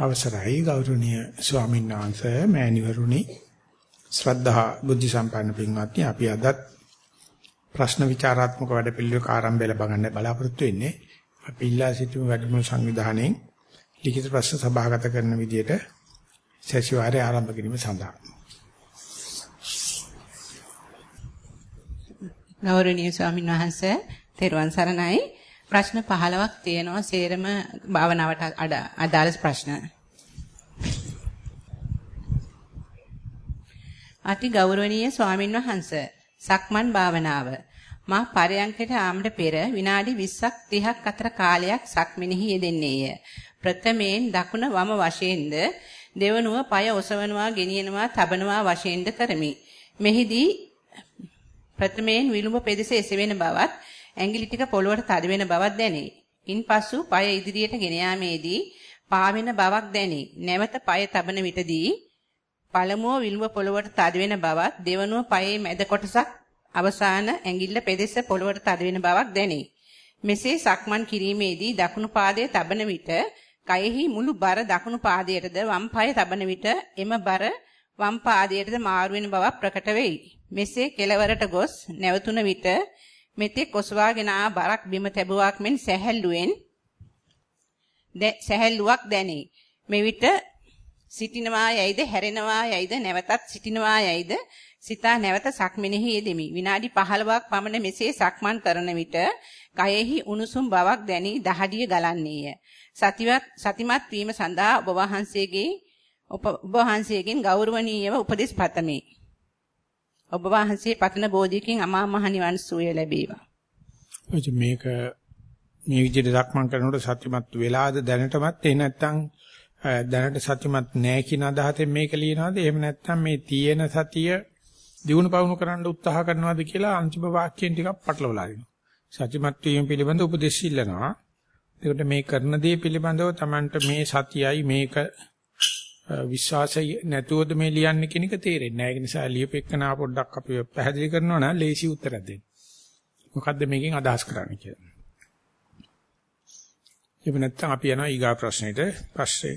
අවසරයි ගෞරවනීය ස්වාමීන් වහන්සේ මෑණිවරුනි. ශ්‍රද්ධා බුද්ධ සම්පන්න පින්වත්නි අපි අදත් ප්‍රශ්න විචාරාත්මක වැඩපිළිවෙලක ආරම්භය ලබා ගන්න බලාපොරොත්තු වෙන්නේ. අපි ඉල්ලා සිටින වැඩමුළු සංවිධානයෙන් ලිඛිත ප්‍රශ්න සභාගත කරන විදියට සැසිවාරය ආරම්භ කිරීම සඳහා. ගෞරවනීය ස්වාමීන් වහන්සේ තෙරුවන් සරණයි. ප්‍රශ්න 15ක් තියෙනවා සේරම භාවනාවට අදාළ ප්‍රශ්න. අති ගෞරවනීය ස්වාමින් වහන්සේ සක්මන් භාවනාව මා පරයන්කට ආමඩ පෙර විනාඩි 20ක් 30ක් අතර කාලයක් සක්මනෙහි යෙදෙන්නේය. ප්‍රථමයෙන් දකුණ වම වශයෙන්ද දෙවනුව পায় ඔසවනවා ගෙනියනවා තබනවා වශයෙන්ද කරමි. මෙහිදී ප්‍රථමයෙන් විලුඹ පෙදෙස එසවෙන බවත් ඇඟිලි ටික පොළොවට තද වෙන බවක් දැනේ. ඉන්පසු পায় ඉදිරියට ගෙන යාමේදී පාවෙන බවක් දැනේ. නැවත পায় තබන විටදී පළමුව විලුඹ පොළොවට තද වෙන බවක්, දෙවනුව পায়ේ මැද කොටසක් අවසාන ඇඟිල්ල පෙදෙස පොළොවට තද වෙන බවක් දැනේ. මෙසේ සක්මන් කිරීමේදී දකුණු පාදයේ තබන විට කයෙහි මුළු බර දකුණු පාදයටද වම් පාය තබන විට එම බර වම් පාදයටද මාරු වෙන බවක් ප්‍රකට වෙයි. මෙසේ කෙලවරට ගොස් නැවතුන විට මෙතෙක් ඔසවාගෙන ආ බරක් බිම තැබුවක් මෙන් සැහැල්ලුවෙන් සැහැල්ලුවක් දැනේ. මෙවිට සිටිනවා යයිද හැරෙනවා යයිද නැවතත් සිටිනවා යයිද සිතා නැවත සක්මනෙහි යෙදෙමි. විනාඩි 15ක් පමණ මෙසේ සක්මන් කරන විට කයෙහි උණුසුම් බවක් දැනි දහඩිය ගලන්නේය. සතිවත් සතිමත් වීම සඳහා ඔබ වහන්සේගේ ඔබ වහන්සේගෙන් ගෞරවනීයව උපදෙස් පතමි. ඔබ වහන්සේ පතන බෝධියකින් අමා මහ නිවන් සුවය ලැබේවා. මේක මේ විදිහට දක්මන් කරනකොට සත්‍යමත් වෙලාද දැනටමත් එහෙ නැත්නම් දැනට සත්‍යමත් නැහැ කියන අදහසෙන් මේක ලියනවාද එහෙම නැත්නම් මේ තියෙන සතිය දිනු පවුණු කරන්න උත්සාහ කරනවාද කියලා අන්තිම වාක්‍යයෙන් ටිකක් පටලවලා දෙනවා. සත්‍යමත් වීම පිළිබඳ උපදෙස් ඉල්ලනවා. ඒකට මේ කරන දේ පිළිබඳව Tamanට මේ සතියයි මේක විශ්වාසය නැතුවද මේ ලියන්නේ කියන එක තේරෙන්නේ නැහැ. ඒ නිසා ලියපෙකනා පොඩ්ඩක් අපි පැහැදිලි කරනවා නම් ලේසි උත්තරයක් දෙන්න. මොකද්ද මේකෙන් අදහස් කරන්නේ කියලා. එහෙම නැත්නම් අපි යනවා ඊගා ප්‍රශ්නෙට. පස්සේ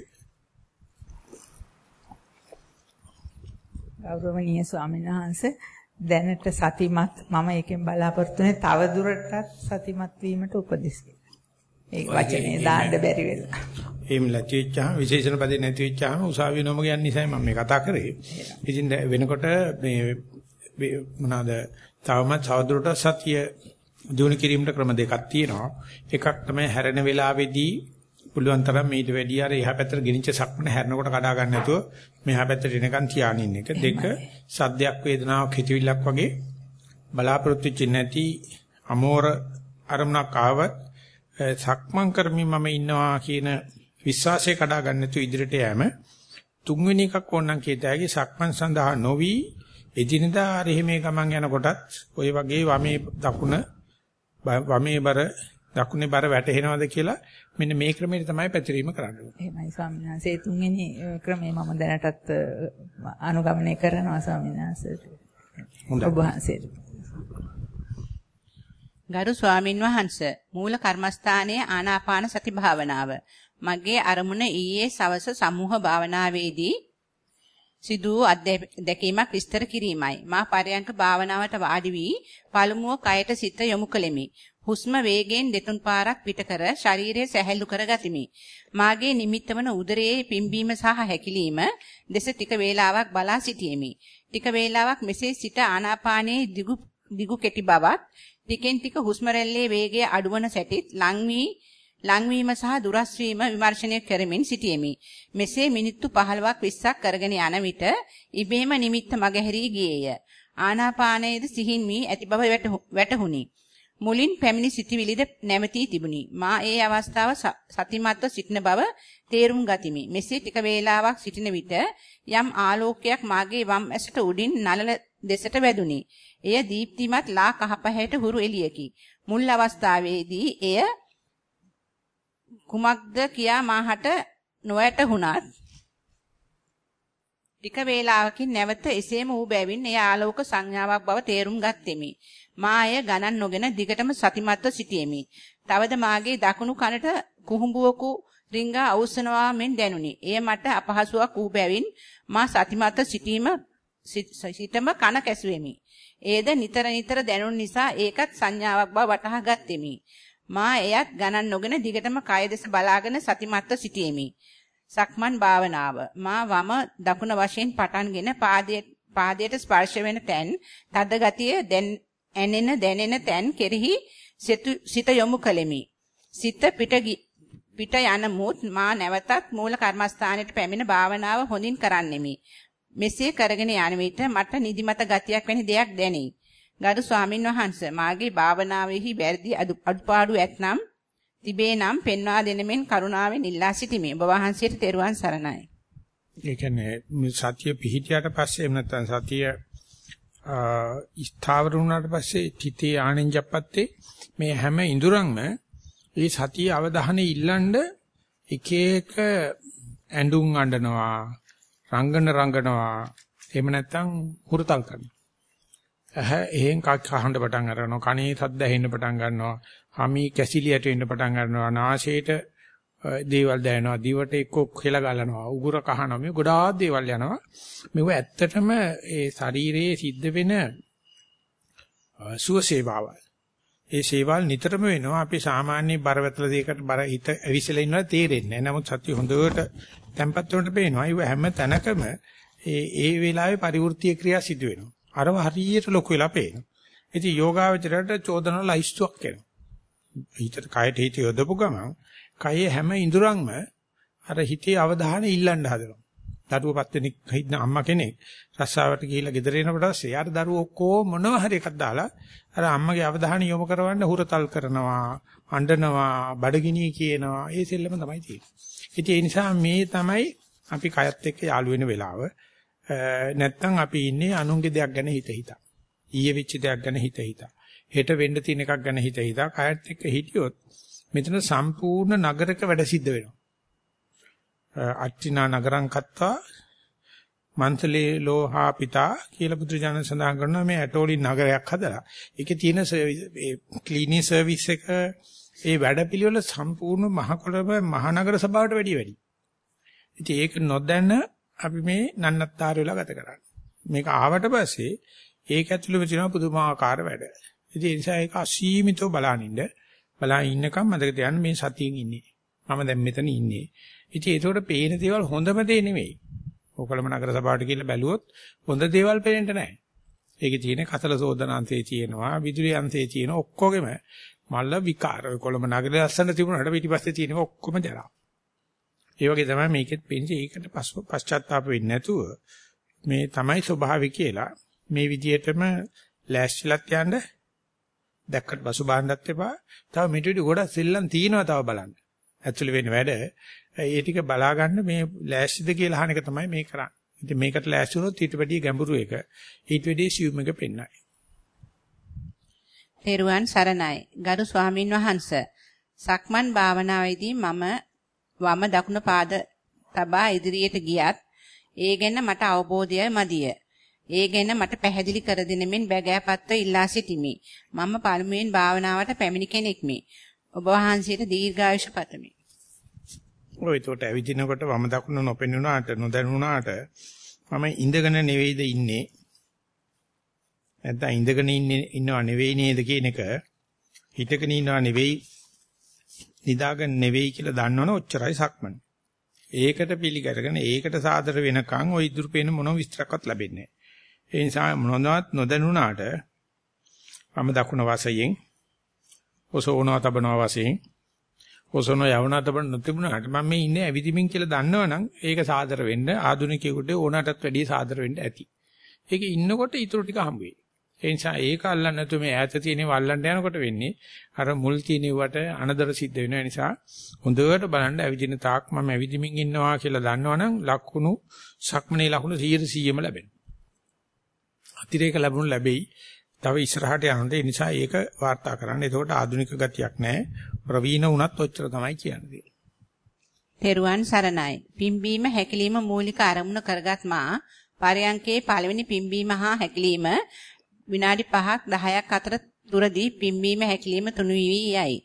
ගෞරවනීය ස්වාමීන් වහන්සේ දැනට සතිමත් මම එකෙන් බලාපොරොත්තු වෙන්නේ තව දුරටත් සතිමත් වීමට උපදෙස් ඒ වචනේ දාන්න බැරි වෙලා. එහෙම නැති වෙච්චාම විශේෂණ පදේ නැති වෙච්චාම උසාවිය නොම යන නිසා මම මේ කතා කරේ. ඉතින් වෙනකොට මේ මොනවාද තවමත් සවදුරට සතිය දිනු කිරීමට ක්‍රම දෙකක් තියෙනවා. එකක් තමයි හැරෙන වෙලාවේදී පුළුවන් තරම් මේට වැඩි අර එහා පැත්තට ගෙනිච්ච සක්මන හැරෙනකොට කඩා ගන්න නැතුව මෙහා පැත්තට එනකන් තියානින්න එක. දෙක සද්දයක් වේදනාවක් හිතවිල්ලක් වගේ බලාපොරොත්තු වෙච්ච නැති අමෝර අරමුණක් ආවත් සක්මන් කරමින් මම ඉන්නවා කියන විශ්වාසය කඩා ගන්න නැතුව ඉදිරියට යෑම තුන්වෙනි එකක් ඕනනම් කීතෑගේ සක්මන් සඳහා නොවි එදිනදා රෙහිමේ ගමන් යනකොටත් ওই වගේ වමේ දකුණ වමේ බර දකුණේ බර වැටෙනවද කියලා මෙන්න මේ ක්‍රමයට තමයි පැතිරීම කරන්නේ. එහෙමයි ස්වාමීන් වහන්සේ තුන්වෙනි ක්‍රමය මම දැනටත් අනුගමනය කරනවා ස්වාමීන් වහන්සේ. හොඳයි. ඔබ වහන්සේට. ගරු ස්වාමින් වහන්සේ මූල කර්මස්ථානයේ ආනාපාන සති භාවනාව මගේ අරමුණ ඊයේ සවස සමූහ භාවනාවේදී සිදු වූ අත්දැකීමක් විස්තර කිරීමයි. මා පරයන්ක භාවනාවට වාඩි වී පළමුව කයට සිත යොමු කළෙමි. හුස්ම වේගයෙන් දෙතුන් පාරක් පිට කර ශරීරය සැහැල්ලු කරගතිමි. මාගේ නිමිත්ත වන උදරයේ පිම්බීම සහ හැකිලිම දෙස ටික වේලාවක් බලා සිටියෙමි. ටික වේලාවක් මෙසේ සිට ආනාපානයේ දිගු දිගු කෙටි බවත් ටිකෙන් ටික හුස්ම රැල්ලේ වේගය අඩුවන සැටිත් ලං වී ලංවීම සහ දුරස් වීම විමර්ශනය කරමින් සිටියෙමි. මෙසේ මිනිත්තු 15ක් 20ක් කරගෙන යන විට ඉබේම නිමිත්ත මගහැරී ගියේය. ආනාපානයේද සිහින් වී ඇති බව වැටහුණි. මුලින් පැමිණි සිටිවිලිද නැවතී තිබුණි. මා ඒ අවස්ථාව සතිමත්ව සිටින බව තේරුම් ගතිමි. මෙසේ ටික වේලාවක් සිටින විට යම් ආලෝකයක් මාගේ වම් ඇසට උඩින් නලල දෙසට වැදුනි. එය දීප්තිමත් ලා කහපැහැයට හුරු එළියකි. මුල් අවස්ථාවේදී එය කුමක්ද කියා මාහට නොවැටහුණත් ටික වේලාවකින් නැවත එසේම ඌ බැවින් එය ආලෝක සංඥාවක් බව තේරුම් ගත්ෙමි. මා එය ගණන් නොගෙන දිගටම සතිමත්ව සිටියෙමි. තවද මාගේ දකුණු කනට කුහුඹුවකු රිංගා අවසනවා මෙන් දැනුනි. එය මට අපහසුාවක් වූ බැවින් මා සතිමත් සිටීම සිටම කන කැසුවෙමි. ඒද නිතර නිතර දැනුන නිසා ඒකත් සංඥාවක් බව වටහා ගත්ෙමි. මා එයත් ගණන් නොගෙන දිගටම කය දෙස බලාගෙන සතිමත්ව සිටියෙමි. සක්මන් භාවනාව මා වම දකුණ වශයෙන් පටන්ගෙන පාදයේ පාදයට ස්පර්ශ වෙන තැන් තද ගතිය දැන් ඇනෙන දැනෙන තැන් කෙරෙහි සිත යොමු කළෙමි. සිත පිට පිට යන මුත් මා නැවතත් මූල කර්මස්ථානයට පැමිණ භාවනාව හොඳින් කරන්නෙමි. මෙසේ කරගෙන යන විට මට නිදිමත ගතියක් වැනි දෙයක් දැනේ. ගරු ස්වාමින් වහන්සේ මාගේ භාවනාවේහි වැරදි අඩුපාඩු ඇතනම් තිබේ නම් පෙන්වා දෙනෙමින් කරුණාවෙන් ඉල්ලා සිටිමි. ඔබ වහන්සේට තෙරුවන් සරණයි. ඒ කියන්නේ සතිය පිහිටියට පස්සේ එහෙම නැත්නම් සතිය ස්ථාවර වුණාට පස්සේ තිතේ ආනෙන්ජප්පත්තේ මේ හැම ඉඳුරන්ම මේ සතිය අවධානය ඉල්ලන්න එක එක ඇඳුම් අඬනවා රංගන රංගනවා එහෙම නැත්නම් හුරතල් කරනවා ඇහැ එහෙන් කක් අහන්න පටන් ගන්නවා කනේ සද්ද ඇහෙන්න පටන් ගන්නවා හමි කැසිලියට එන්න පටන් ගන්නවා නාසයට දේවල් දැනෙනවා දිවට එක්ක කෙල ගලනවා උගුර කහනවා මේ ගොඩාක් දේවල් යනවා. මේව ඇත්තටම ඒ ශරීරයේ සිද්ධ වෙන සුව සේවාවල්. ඒ සේවාල් නිතරම වෙනවා. අපි සාමාන්‍ය බරවැතල දෙයකට බර හිත ඇවිසලා ඉන්නවා තේරෙන්නේ නැහැ. නමුත් සත්‍ය හොඳට tempat වලට පේනවා. ඒව හැම තැනකම ඒ ඒ වෙලාවේ පරිවෘත්තීය ක්‍රියා සිදු වෙනවා. අරව හරියට ලොකු වෙලා පේනවා ඉතින් යෝගාවචරයට චෝදන ලයිස්තුවක් එනවා හිතට කයට හිත යොදපු ගමන් කයේ හැම ඉඳුරන්ම අර හිතේ අවධානය ඉල්ලන්න හදනවා. දරුවපත් වෙන හිටන අම්මා කෙනෙක් රස්සාවට ගිහිල්ලා ගෙදර එනකොට පස්සේ යාර දරුවෝ ඔක්කොම මොනවා හරි එකක් දාලා අර අම්මගේ අවධානය යොමු කරවන්න හුරතල් කරනවා, අඬනවා, බඩගිනි කියනවා. ඒ සෙල්ලම තමයි තියෙන්නේ. ඉතින් ඒ නිසා මේ තමයි අපි කයත් එක්ක යාළු වෙන වෙලාව. නැත්තම් අපි ඉන්නේ අනුන්ගේ දෙයක් ගැන හිත හිතා. ඊයේ වෙච්ච දෙයක් ගැන හිත හිතා. හෙට වෙන්න තියෙන එකක් ගැන හිත හිතා කයත් එක්ක හිටියොත් මෙතන සම්පූර්ණ නගරක වැඩ සිද්ධ වෙනවා. අට්ටිනා නගරං කත්තා මන්තලේ ලෝහා පිතා කියලා බුදුජානක සඳහන් කරනවා මේ ඇටෝලි නගරයක් හදලා. ඒකේ තියෙන ඒ ක්ලීනින් සර්විස් එක ඒ වැඩපිළිවෙල සම්පූර්ණ මහකොළඹ මහනගර සභාවට වැඩිය වැඩි. ඉතින් ඒක නොදැන අපි මේ නන්නත්තර වෙලා ගත කරන්නේ. මේක ආවට පස්සේ ඒක ඇතුළේ තියෙන පුදුමාකාර වැඩ. ඉතින් ඒ නිසා ඒක අසීමිතව බලනින්න බලා ඉන්නකම් මතක තියාගන්න මේ සතියෙන් ඉන්නේ. මම දැන් මෙතන ඉන්නේ. ඉතින් ඒකට පේන දේවල් හොඳම දේ නෙමෙයි. ඕකලම නගර සභාවට කියලා බැලුවොත් හොඳ දේවල් පේන්න නැහැ. ඒකේ තියෙන කතල සෝදනාන්තයේ තියෙනවා, විදුලි අන්තයේ තියෙන ඔක්කොගෙම මල්ල විකාර. කොළඹ නගරේ ලස්සන තිබුණාට පිටිපස්සේ තියෙන ඔක්කොම ජරා. ඒ වගේ තමයි මේකෙත් පෙන්නේ ඒකට පශ්චාත්තාප වෙන්නේ නැතුව මේ තමයි ස්වභාවය කියලා මේ විදිහටම ලෑස්තිලත් යන්න දැක්කට පසු බාන්නත් එපා. තව මෙටුඩි ගොඩක් සෙල්ලම් තියෙනවා තව බලන්න. ඇක්චුලි වෙන වැඩ ඒ ටික බලා ගන්න මේ ලෑස්තිද කියලා අහන එක තමයි මේ කරන්නේ. ඉතින් මේකට ලෑස්ති වුණොත් ඊට වැඩිය ගැඹුරු එක. ඊට වැඩිය සියුම් එක පෙන්නයි. තෙරුවන් සරණයි. ගරු ස්වාමින් වහන්සේ. සක්මන් භාවනාවේදී මම වම දකුණ පාද තබා ඉදිරියට ගියත් ඒ ගැන මට අවබෝධයයි මදිය. ඒ ගැන මට පැහැදිලි කර දෙනෙමින් බැගෑපත්ව ඉල්ලා සිටිමි. මම පළමුවෙන් භාවනාවට පැමිණි කෙනෙක්මි. ඔබ වහන්සේට දීර්ඝායුෂ පතමි. ඔය ඒකට ඇවිදිනකොට වම දකුණ නොපෙනුනාට නොදැනුණාට මම ඉඳගෙන නෙවෙයිද ඉන්නේ නැත්නම් ඉඳගෙන ඉන්නේ ඉන්නව නෙවෙයි නේද කියන එක හිටගෙන ඉන්නව නෙවෙයි නිදාගෙන නෙවෙයි කියලා දන්නවනේ ඔච්චරයි සක්මන්. ඒකට පිළිගරගෙන ඒකට සාදර වෙනකන් ওই ඉදිරි පේන මොන විස්තරයක්වත් ලැබෙන්නේ නැහැ. ඒ නිසා මොනවත් නොදැනුණාට මම දකුණ වශයෙන් ඔසෝනවා තබනවා වශයෙන් ඔසෝන යවනා තබන නොතිබුණාට මම මේ ඉන්නේ ඇවිදිමින් කියලා දන්නවනම් ඒක සාදර වෙන්න ආධුනිකයෙකුට ඕනටත් වැඩිය සාදර වෙන්න ඇති. ඒක ඉන්නකොට ඊටු ටික හම්බ වෙයි. ඒ නිසා ඒක අල්ලන්න නැතුව මේ ඈත තියෙනේ වල්ලන්න යනකොට වෙන්නේ අර මුල් තියෙනවට අනදර සිද්ධ වෙන නිසා හොඳට බලන්න ඇවිදින තාක් මම ඇවිදිමින් ඉන්නවා කියලා දන්නවනම් ලකුණු සක්මනේ ලකුණු 100%ම ලැබෙනවා. අතිරේක ලැබුණු ලැබෙයි. තව ඉස්සරහට යනකොට ඒ නිසා ඒක වාර්තා කරන්න. එතකොට ආධුනික ගතියක් නැහැ. ප්‍රවීණ වුණත් ඔච්චර තමයි කියන්නේ. තෙරුවන් සරණයි. පිම්බීම හැකිලිම මූලික අරමුණ කරගත් මා පරයන්කේ පළවෙනි පිම්බීම හා හැකිලිම විනාඩි 5ක් 10ක් අතර දුරදී පිම්බීම හැකිලිම තුනු වී යයි.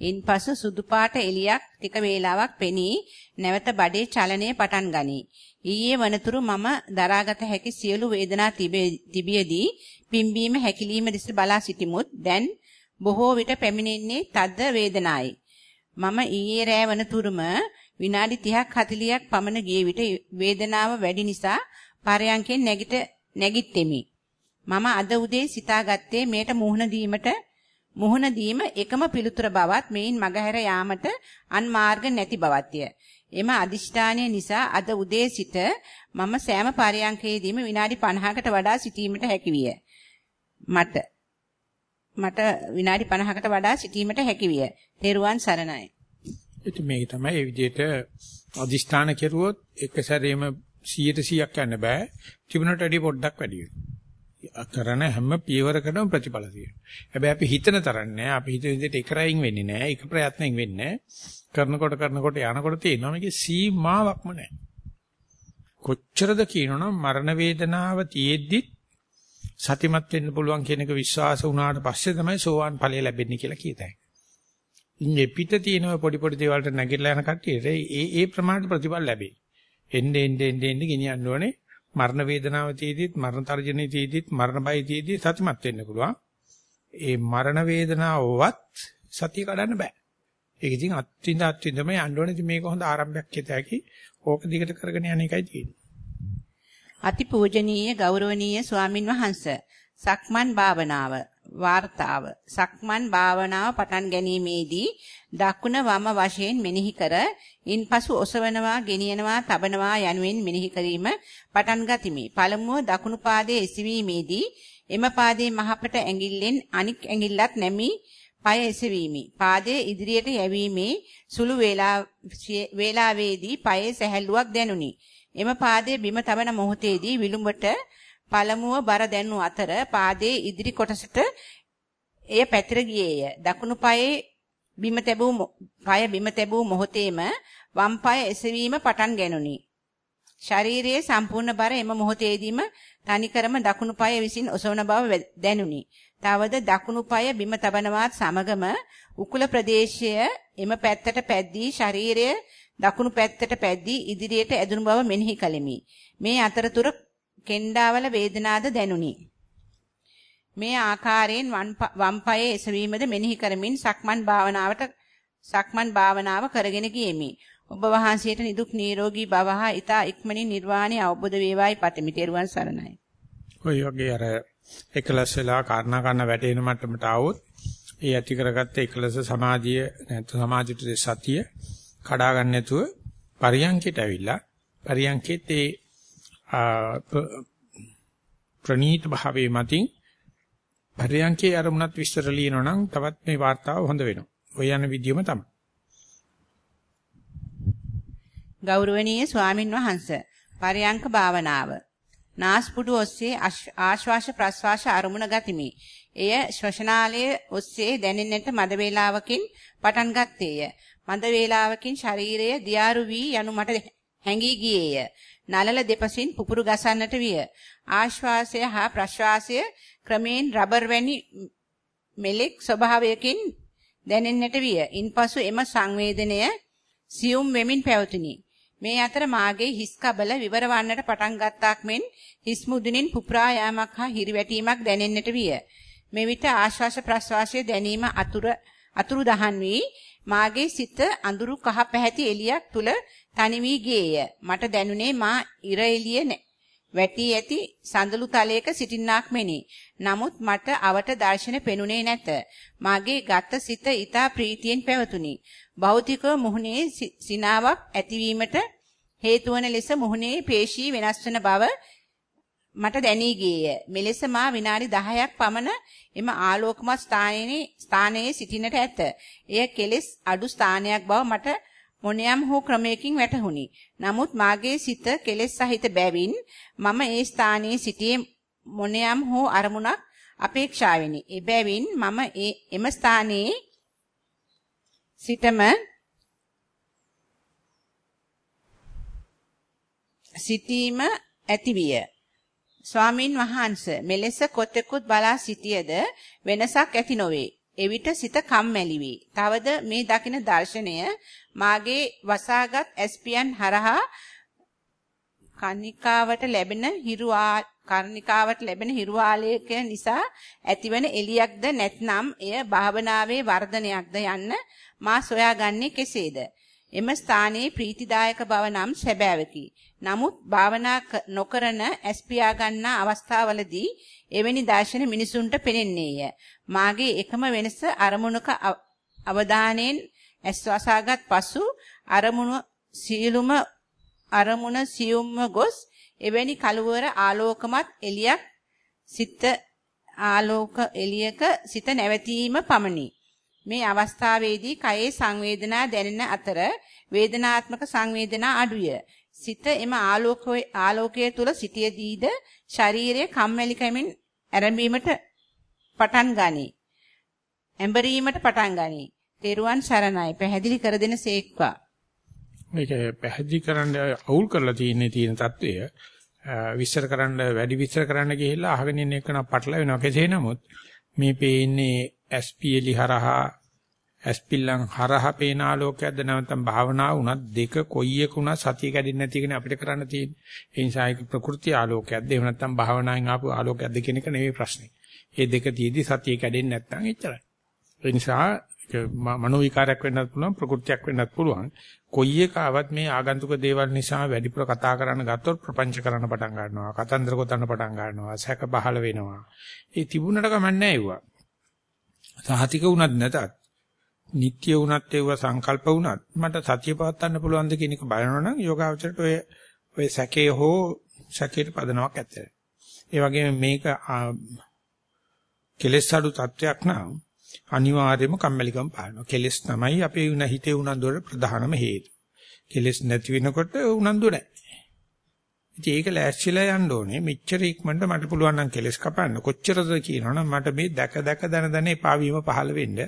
ඉන්පසු සුදු පාට එලියක් ටික වේලාවක් පෙනී නැවත බඩේ චලනය පටන් ගනී. ඊයේ වනතුරු මම දරාගත හැකි සියලු වේදනා තිබියදී පිම්බීම හැකිලිම දෙස බලා සිටිමුත් දැන් බොහෝ විට පැමිණෙන්නේ තද වේදනායි. මම ඊයේ රෑ වනතුරුම විනාඩි 30ක් 40ක් පමණ ගිය විට වේදනාව වැඩි නිසා පරයන්කෙන් නැගිට නැගිට්ටෙමි. මම අද උදේ සිතාගත්තේ මේට මුහුණ දීමට මුහුණ දීම එකම පිළිතුර බවත් මේන් මගහැර යාමට අන් මාර්ග නැති බවත්ය. එම අදිෂ්ඨානය නිසා අද උදේ සිට මම සෑම පරයන්කේදීම විනාඩි 50කට වඩා සිටීමට හැකි විය. මට මට විනාඩි 50කට වඩා සිටීමට හැකි විය. තෙරුවන් සරණයි. ඉතින් මේක තමයි මේ විදිහට අදිෂ්ඨාන කෙරුවොත් එක සැරේම 100%ක් යන්න බෑ. තිබුණට වැඩි පොඩ්ඩක් වැඩි කරන හැම පියවරකටම ප්‍රතිඵල තියෙනවා. හැබැයි අපි හිතන තරම් නෑ. අපි හිතන විදිහට එක රයින් වෙන්නේ නෑ. එක ප්‍රයත්නෙන් වෙන්නේ නෑ. කරනකොට කරනකොට යනකොට තියෙනවා මේකේ සීමාවක්ම නෑ. කොච්චරද කියනවනම් මරණ වේදනාව තියෙද්දි සතිමත් වෙන්න පුළුවන් කියන එක විශ්වාස වුණාට පස්සේ තමයි සෝවාන් ඵලය ලැබෙන්නේ කියලා කියතයි. ඉන්නේ පිට තියෙන පොඩි පොඩි දේවල් වලට නැගිටලා යන කට්ටියට ඒ ඒ ප්‍රමාණයට ප්‍රතිඵල ලැබේ. එන්නේ එන්නේ එන්නේ ගෙනියන්න ඕනේ මරණ වේදනාව තියදීත් මරණ තර්ජනයේ තියදීත් මරණ බය තියදීත් සතිමත් වෙන්න පුළුවන්. ඒ මරණ වේදනාවවත් සතිය කඩන්න බෑ. ඒක ඉතින් අත්විඳ අත්විඳම යන්න ඕනේ. ඉතින් මේක හොඳ ආරම්භයක් කියත හැකි. ඕක දිගට කරගෙන යන එකයි තියෙන්නේ. අතිපූජනීය ගෞරවනීය ස්වාමින් වහන්සේ සක්මන් භාවනාව වார்த்தාව සක්මන් භාවනාව පටන් ගැනීමේදී දකුණ වම වශයෙන් මෙනෙහි කර ඉන්පසු ඔසවනවා ගෙනියනවා තබනවා යනුවෙන් මෙනෙහි කිරීම පටන් ගතිමි. පළමුව දකුණු පාදයේ එසවීමේදී එම පාදයේ මහපට ඇඟිල්ලෙන් අනික් ඇඟිල්ලත් නැමී පය එසවීමි. පාදයේ ඉදිරියට යැවීමේ සුළු වේලාවේදී පයේ සැහැල්ලුවක් දැනුනි. එම පාදයේ බිම තබන මොහොතේදී විලුඹට පළමුව බර දැන්නු අතර පාදයේ ඉදිරි කොටසට එය පැතිර ගියේය. දකුණු පායේ බිම තැබූ පාය බිම තැබූ මොහොතේම වම් පාය එසවීම පටන් ගැනුනි. ශරීරයේ සම්පූර්ණ බර එම මොහොතේදීම තනිකරම දකුණු පාය විසින් ඔසවන බව දැනුනි. තවද දකුණු පාය බිම තබනවත් සමගම උකුල ප්‍රදේශය එම පැත්තට පැද්දී ශරීරය දකුණු පැත්තට පැද්දී ඉදිරියට ඇදුණු බව මෙනෙහි කළෙමි. මේ අතරතුර කෙන්ඩාවල වේදනාද දැනුනි. මේ ආකාරයෙන් වම් පායේ එසවීමද මෙනෙහි කරමින් සක්මන් භාවනාවට සක්මන් භාවනාව කරගෙන ගියෙමි. ඔබ වහන්සේට නිදුක් නිරෝගී භව හා ඊතා ඉක්මනින් නිර්වාණය අවබෝධ වේවායි පතමි. ත්වන් සරණයි. ඔය වගේ අර එකලස් වෙලා කාරණා කරන වැටෙන මට්ටමට આવොත් ඒ ඇති කරගත්ත එකලස සමාධිය නැත්නම් සමාධියට සතිය කඩා ගන්න නැතුව පරියන්කයට ඇවිල්ලා පරියන්කෙත් ඒ ප්‍රනීත භාවයේ මතින් පරියන්කේ අරමුණත් විස්තර ලියනවා නම් තවත් මේ වார்த்தාව හොඳ වෙනවා. ඔය යන විදියම තමයි. ගෞරවනීය ස්වාමින් වහන්සේ පරියංක භාවනාව නාස්පුඩු ඔස්සේ ආශ්වාස ප්‍රශ්වාස අරමුණ ගතිමි. එය ශ්වසනාලය ඔස්සේ දැනෙන්නට මද වේලාවකින් පටන් ගත්තේය. මද වේලාවකින් ශරීරය දියාරු වී යනු මට හැඟී ගියේය. නලල දෙපසින් පුපුරු ගසන්නට විය. ආශ්වාසය හා ප්‍රශ්වාසය ක්‍රමයෙන් රබර් වැනි මෙලෙක් ස්වභාවයකින් දැනෙන්නට විය. ඉන්පසු එම සංවේදනය සියුම් වෙමින් පැවතුණි. මේ අතර මාගේ හිස් කබල විවර වන්නට පටන් ගත්තාක් මෙන් හිස් මුදුනින් පුපුරා යාමක් හා හිරිවැටීමක් දැනෙන්නට විය. මෙවිට ආශ්වාස ප්‍රශ්වාසයේ දැනීම අතුර අතුරු දහන් වී මාගේ සිත අඳුරු කහ පැහැති එලියක් තුල තනි වී ගියේය. මට දැනුනේ මා ඉර එළිය වැටි ඇති සඳලු තලයක සිටින්නාක් මෙනි. නමුත් මට අවට දර්ශන පෙනුනේ නැත. මාගේ ගත සිත ඊතා ප්‍රීතියෙන් පැවතුණි. භෞතිකව මුහුණේ සිනාවක් ඇතිවීමට හේතු වන ලෙස මුහුණේ පේශී වෙනස් වන බව මට දැනී ගියේය. මෙලෙස මා විනාඩි 10ක් පමණ එම ආලෝකමත් ස්ථානයේ ස්ථානයේ සිටිනට ඇත. එය කෙලෙස් අඩු ස්ථානයක් බව මට මොනියම් හෝ ක්‍රමයකින් වැටහුණි. නමුත් මාගේ සිත කෙලෙස් සහිත බැවින් මම ඒ ස්ථානයේ සිටියේ මොනියම් හෝ අරමුණක් අපේක්ෂාවෙනි. එබැවින් මම එම ස්ථානයේ සිටම සිටීම ඇතිවිය. ස්වාමින් වහන්සේ මෙලෙස කොතෙකුත් බලා සිටියේද වෙනසක් ඇති නොවේ. එවිට සිත කම්මැලි වේ. තවද මේ දකින දර්ශනය මාගේ වසාගත් ඇස්පියන් හරහා කන්නිකාවට ලැබෙන හිරු කර්ණිකාවට ලැබෙන හිරු ආලයක නිසා ඇතිවන එලියක්ද නැත්නම් එය භාවනාවේ වර්ධනයක්ද යන්න මා සොයාගන්නේ කෙසේද? එම ස්ථානයේ ප්‍රීතිදායක බව නම් සැබෑවකි. නමුත් භාවනා නොකරන ඇස්පියා ගන්නා අවස්ථාවලදී එවැනි දර්ශන මිනිසුන්ට පෙනෙන්නේය. මාගේ එකම වෙනස අරමුණක අවධානයෙන් ඇස් වසාගත් පසු අරමුණු සියලුම අරමුණ සියුම්ව ගොස් එවැනි කලවර ආලෝකමත් එලියක් සිත ආලෝක එලියක සිත නැවතීම පමණි. මේ අවස්ථාවේදී කයේ සංවේදනා දැනෙන අතර වේදනාත්මක සංවේදනා අඩුය. සිත එම ආලෝකයේ ආලෝකයේ තුල සිටියදීද ශරීරයේ කම්මැලිකමින් ඇරඹීමට පටන් ගනී. ඇඹරීමට පටන් ගනී. තෙරුවන් සරණයි. පැහැදිලි කර දෙන සේක්වා. මේක පැහැදිලි කරන්න අවුල් කරලා තියෙන තියෙන தত্ত্বය විස්තර කරන්න වැඩි විස්තර කරන්න ගිහිල්ලා අහගෙන ඉන්න එක නම් පටල වෙනවා. කෙසේ නමුත් මේ පේන්නේ SPL හරහා ඇස්පිල්ලන් හරහා පේන ආලෝකයක්ද නැත්නම් භාවනාව උනත් දෙක කොයි එක උනත් සතිය කැඩෙන්නේ නැති එකනේ අපිට කරන්න තියෙන්නේ. ඒ නිසා ඒක ප්‍රകൃති ආලෝකයක්ද එහෙම නැත්නම් භාවනාවෙන් ආපු ආලෝකයක්ද කියන එක නෙවෙයි ප්‍රශ්නේ. මේ දෙක තියේදී සතිය කැඩෙන්නේ නැත්නම් එච්චරයි. ඒ නිසා මනෝ විකාරයක් වෙන්නත් පුළුවන් ප්‍රകൃතියක් වෙන්නත් පුළුවන්. කොයි එක ආවත් මේ ආගන්තුක දේවල් නිසා වැඩිපුර කතා කරන්න ගත්තොත් ප්‍රපංච කරන්න පටන් ගන්නවා. කතන්දර ගොතන්න පටන් ගන්නවා. සැක පහළ වෙනවා. ඒ තිබුණට කමන්නේ ඇව්වා. සහතික වුණත් නැතත් නිට්ටය වුණත් ඒව සංකල්ප වුණත් මට සතිය පවත්වන්න පුළුවන්ද කියන එක බලනවනම් යෝගාවචරයට ඔය ඔය සැකේ හෝ සැකේට පදනමක් ඇත්තේ. ඒ වගේම මේක කෙලෙස් අඩු තත්වයක් නම් අනිවාර්යයෙන්ම කම්මැලිකම පානවා. කෙලෙස් තමයි අපේ උන හිතේ උනන්දුවට ප්‍රධානම හේතුව. කෙලෙස් නැති වෙනකොට උනන්දු නැහැ. ඉතින් ඒක ලෑස්තිලා යන්න ඕනේ. මෙච්චර ඉක්මනට මට පුළුවන් නම් කෙලස් කපන්න. කොච්චරද කියනවනම් මට මේ දැක දැක දන දන එපා වීම පහළ වෙන්න.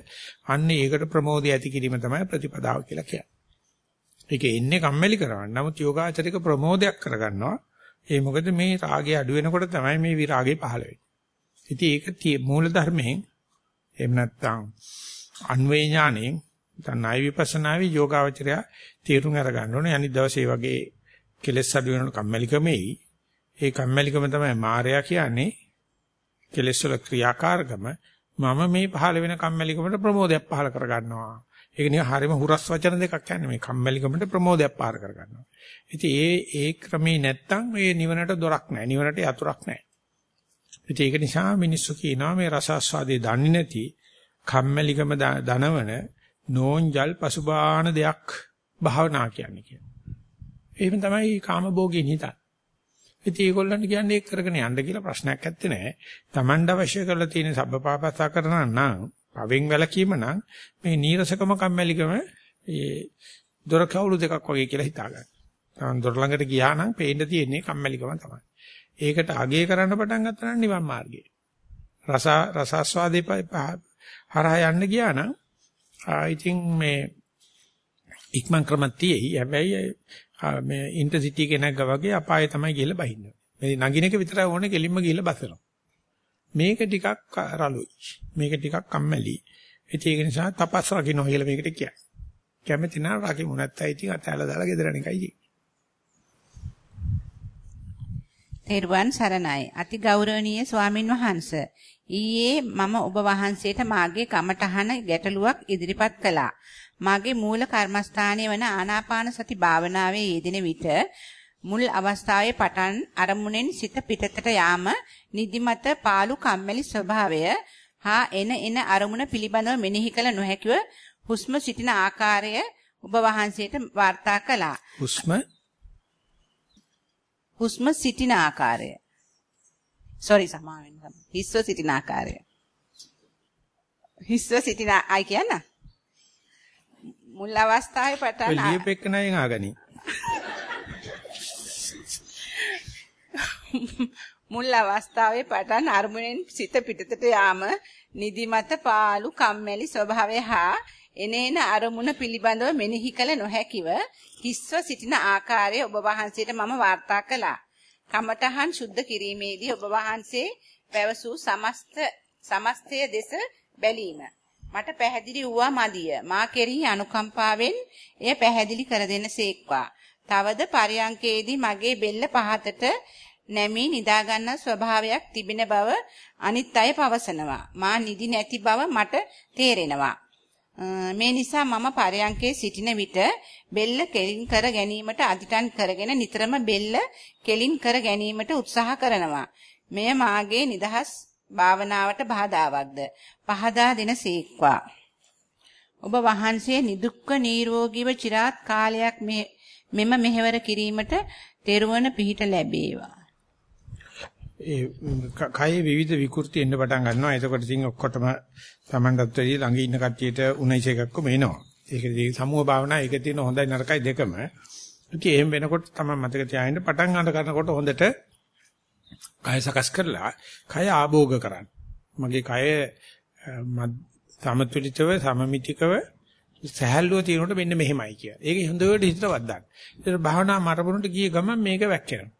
අන්න ඒකට ප්‍රමෝදය ඇති කිරීම තමයි ප්‍රතිපදාව කියලා කියන්නේ. ඒක එන්නේ කම්මැලි කරවන්න. නමුත් යෝගාචරික ප්‍රමෝදයක් කරගන්නවා. ඒ මොකද මේ රාගය අඩු වෙනකොට තමයි මේ විරාගය පහළ වෙන්නේ. ඉතින් ඒක මූල ධර්මයෙන් එහෙම නැත්නම් අන්වේ ඥාණයෙන් නැත්නම් ණය විපස්සනාවේ යෝගාචරය තීරුම් අරගන්න ඕනේ. අනිත් දවසේ වගේ කෙලස් අඩු වෙන කම්මැලිකමෙයි. ඒ කම්මැලිකම තමයි මායя කියන්නේ. කෙලස් වල ක්‍රියාකාරකම මම මේ පහළ වෙන කම්මැලිකමට ප්‍රමෝදයක් පහළ කර ගන්නවා. ඒක නිකන් හරියම හුරස් වචන දෙකක් කියන්නේ මේ කම්මැලිකමට ප්‍රමෝදයක් පහළ කර ගන්නවා. ඉතින් ඒ ඒ ක්‍රමේ නැත්තම් මේ නිවනට දොරක් නැහැ. නිවනට යතුරක් නැහැ. ඉතින් ඒක නිසා මිනිස්සු කියනවා මේ රසාස්වාදේ දන්නේ නැති කම්මැලිකම දනවන නෝන්ජල් පසුබාහන දෙයක් භාවනා කියන්නේ කියලා. එහෙම තමයි කාමභෝගී නිතන්. ඉතින් ඒගොල්ලන්ට කියන්නේ ඒක කරගෙන යන්න කියලා ප්‍රශ්නයක් නැත්තේ නෑ. Tamand අවශ්‍ය කරලා තියෙන සබ්බපාපස්සා කරන නම් පවෙන් වැලකීම නම් මේ නීරසකම කම්මැලිකම ඒ දොර කවුළු දෙකක් වගේ කියලා හිතා ගන්න. තමන් දොර ළඟට ගියා නම් පේන්න තියෙන්නේ කම්මැලිකම තමයි. ඒකට අගය කරන්න පටන් ගත්තා නම් නිවන් මාර්ගය. රස රසස්වාදේ හරහා යන්න ගියා නම් ඉතින් මේ ඉක්මන් ක්‍රමක් තියෙයි. හැබැයි මේ ඉන්ටර්සිටි එක නැග්ගා වගේ අපාය තමයි ගිහලා බහින්නේ. මේ නගින එක විතරයි ඕනේ කෙලින්ම ගිහලා බසනවා. මේක ටිකක් රළුයි. මේක ටිකක් කම්මැලි. ඒක නිසා තපස් රකින්න කියලා මේකට කියන්නේ. කැමති නම් රකිමු නැත්තම් ඉතින් අතහැලා දාලා ගෙදර නිකයි. තෙරුවන් සරණයි. අති ගෞරවනීය ස්වාමින් වහන්සේ. ඊයේ මම ඔබ වහන්සේට මාගේ කමටහන ගැටලුවක් ඉදිරිපත් කළා. මාගේ මූල කර්මස්ථානයේ වන ආනාපාන සති භාවනාවේ යෙදෙන විට මුල් අවස්ථාවේ පටන් අරමුණෙන් සිත පිටතට යාම නිදිමත පාළු කම්මැලි ස්වභාවය හා එන එන අරමුණ පිළිබඳව මෙනෙහි කළ නොහැකිව හුස්ම සිටින ආකාරය ඔබ වහන්සේට වාර්තා කළා. හුස්ම හුස්ම සිටින ආකාරය. sorry සමාවෙන්න. හිස්ව සිටින ආකාරය. හිස්ව සිටින අය කියන්න. මුල් අවස්ථාවේ පටන් ලියපෙන්නයෙන් ආගනි. මුල් අවස්ථාවේ පටන් අරමුණෙන් සිත පිටතට යාම නිදිමත පාළු කම්මැලි ස්වභාවය හා එනේන අරමුණ පිළිබඳව මෙනෙහි කළ නොහැකිව හිස්ව සිටින ආකාරය ඔබ වහන්සේට මම වාර්තා කළා. කමඨහන් සුද්ධ කිරීමේදී ඔබ වහන්සේ පැවසූ සමස්ත සමස්තය දෙස බැලීම මට පැහැදිලි වූවා මදිය. මා කෙරෙහි අනුකම්පාවෙන් එය පැහැදිලි කර දෙනසේක්වා. තවද පරියංකේදී මගේ බෙල්ල පහතට නැමී නිදා ගන්න ස්වභාවයක් තිබෙන බව අනිත් අය පවසනවා. මා නිදි නැති බව මට තේරෙනවා. මේ නිසා මම පරයන්කේ සිටින විට බෙල්ල කෙලින් කර ගැනීමට අදිටන් කරගෙන නිතරම බෙල්ල කෙලින් කර ගැනීමට උත්සාහ කරනවා. මෙය මාගේ නිදහස් භාවනාවට බාධාවත්ද? පහදා දෙන සීක්වා. ඔබ වහන්සේ නිදුක්ක නිරෝගීව চিරාත් කාලයක් මෙම මෙහෙවර කිරීමට තෙරුවන පිහිට ලැබේවා. ඒ කයේ විවිධ විකෘති එන්න පටන් ගන්නවා. එතකොට ඉතින් ඔක්කොටම Tamanටත් වැඩි ළඟ ඉන්න කට්ටියට උණයිස එකක්ම එනවා. ඒකදී සමුහ භාවනා ඒකේ තියෙන හොඳයි නරකයි දෙකම. ඉතින් එහෙම වෙනකොට තමයි මතක තියාගන්න පටන් ගන්න කරනකොට හොඳට කය සකස් කරලා කය ආභෝග කරන්න. මගේ කය සමතුලිතව සමමිතිකව සහැල්ලුව තියෙනකොට මෙන්න මෙහෙමයි කියලා. ඒක හොඳට හිතට වද්දාන්න. ඒතර භාවනා මරබුණට ගිය ගමන් මේක වැක්කෙනවා.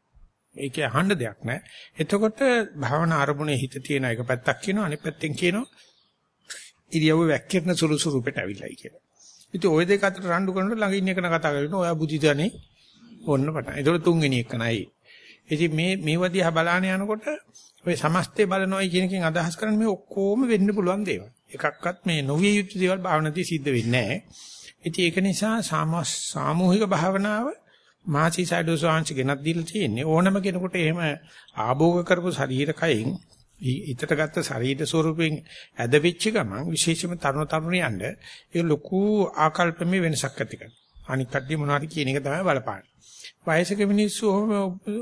ඒකේ අහන්න දෙයක් නැහැ. එතකොට භාවනා අරමුණේ හිත තියෙන එක පැත්තක් කියනවා අනිත් පැත්තෙන් කියනවා ඉරියව්ව වැක්කිරන සුළු සුරුපෙට ඇවිල්ලායි කියලා. ඉතින් ওই දෙක අතර රණ්ඩු කරනකොට ළඟ ඉන්න එකන කතා කරගෙන ඔයා බුද්ධිතනේ ඕන්න පටන්. ඒතකොට තුන්වෙනි එක නයි. ඉතින් මේ මේව දිහා බලාන යනකොට ඔය සමස්තය බලනවායි කියන එකෙන් අදහස් කරන්නේ මේ ඔක්කොම වෙන්න පුළුවන් දේවල්. එකක්වත් මේ නොවිය යුතු දේවල් භාවනාදී සිද්ධ වෙන්නේ නැහැ. ඉතින් ඒක නිසා සාමූහික භාවනාව මාසි සයිඩෝ සාංශ ගෙනත් දීලා තියෙන්නේ ඕනම කෙනෙකුට එහෙම ආභෝග කරපු ශරීර කයින් හිතට ගත්ත ශරීර ස්වරූපයෙන් ඇදවිච්ච ගමන් විශේෂම තරුණ තරුණියන්ට ඒ ලොකු ආකල්පමේ වෙනසක් ඇති කරනවා. අනික් කට්ටිය මොනවද කියන එක තමයි බලපාන්නේ. වයසක මිනිස්සු ඔහොම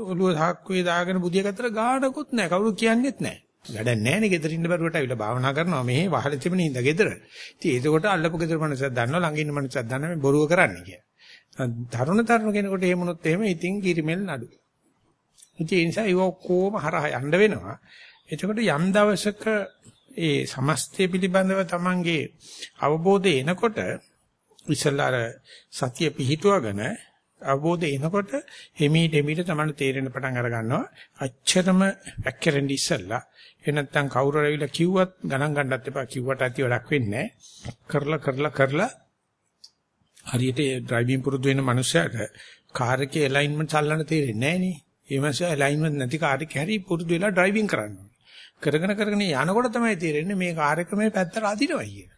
ඔළුව සාක්කුවේ දාගෙන බුදිය ගත්තට ගානකුත් නැහැ. කවුරු කියන්නේත් නැහැ. වැඩක් නැහැ නේ ගෙදර ඉන්න බරුවට ඇවිල්ලා භාවනා කරනවා මෙහි වහල තිබෙන ඉඳ ගෙදර. ඉතින් ඒකකොට අල්ලපු ගෙදර මනුස්සයෙක් දන්නවා ළඟ ඉන්න මනුස්සයෙක් දන්නවා මේ බොරුව කරන්නේ කියලා. තරුණ තරුණ කෙනෙකුට එහෙම වුණොත් එහෙම ඉතින් කිරිමෙල් නඩු. ඉතින් ඒ නිසා ඒක ඔක්කොම හරහා යන්න වෙනවා. එතකොට යම් දවසක ඒ සමස්තය පිළිබඳව Tamange අවබෝධය එනකොට ඉස්සල්ලාර සතිය පිහිටුවගෙන අවබෝධය එනකොට හිමීට හිමීට තමයි තේරෙන පටන් අර ගන්නවා අච්චරම වැක්කරෙන්න ඉස්සල්ලා එහෙ නැත්නම් කවුරු රැවිලා කිව්වත් ගණන් ගන්නත් එපා කිව්වට ඇති වැඩක් වෙන්නේ කරලා කරලා කරලා හරියට ඩ්‍රයිවිං පුරුදු වෙන මනුස්සයාට කාර් එකේ ඇලයින්මන්ට් සල්ලන්න තේරෙන්නේ නැහැ නේ. ඒ මාසේ ඇලයින්මන්ට් නැති කාර් එක හැරි පුරුදු වෙලා ඩ්‍රයිවිං කරන්න කරගෙන කරගෙන යනකොට තමයි තේරෙන්නේ මේ කාර් එක මේ පැත්තට අදිනවා කියන.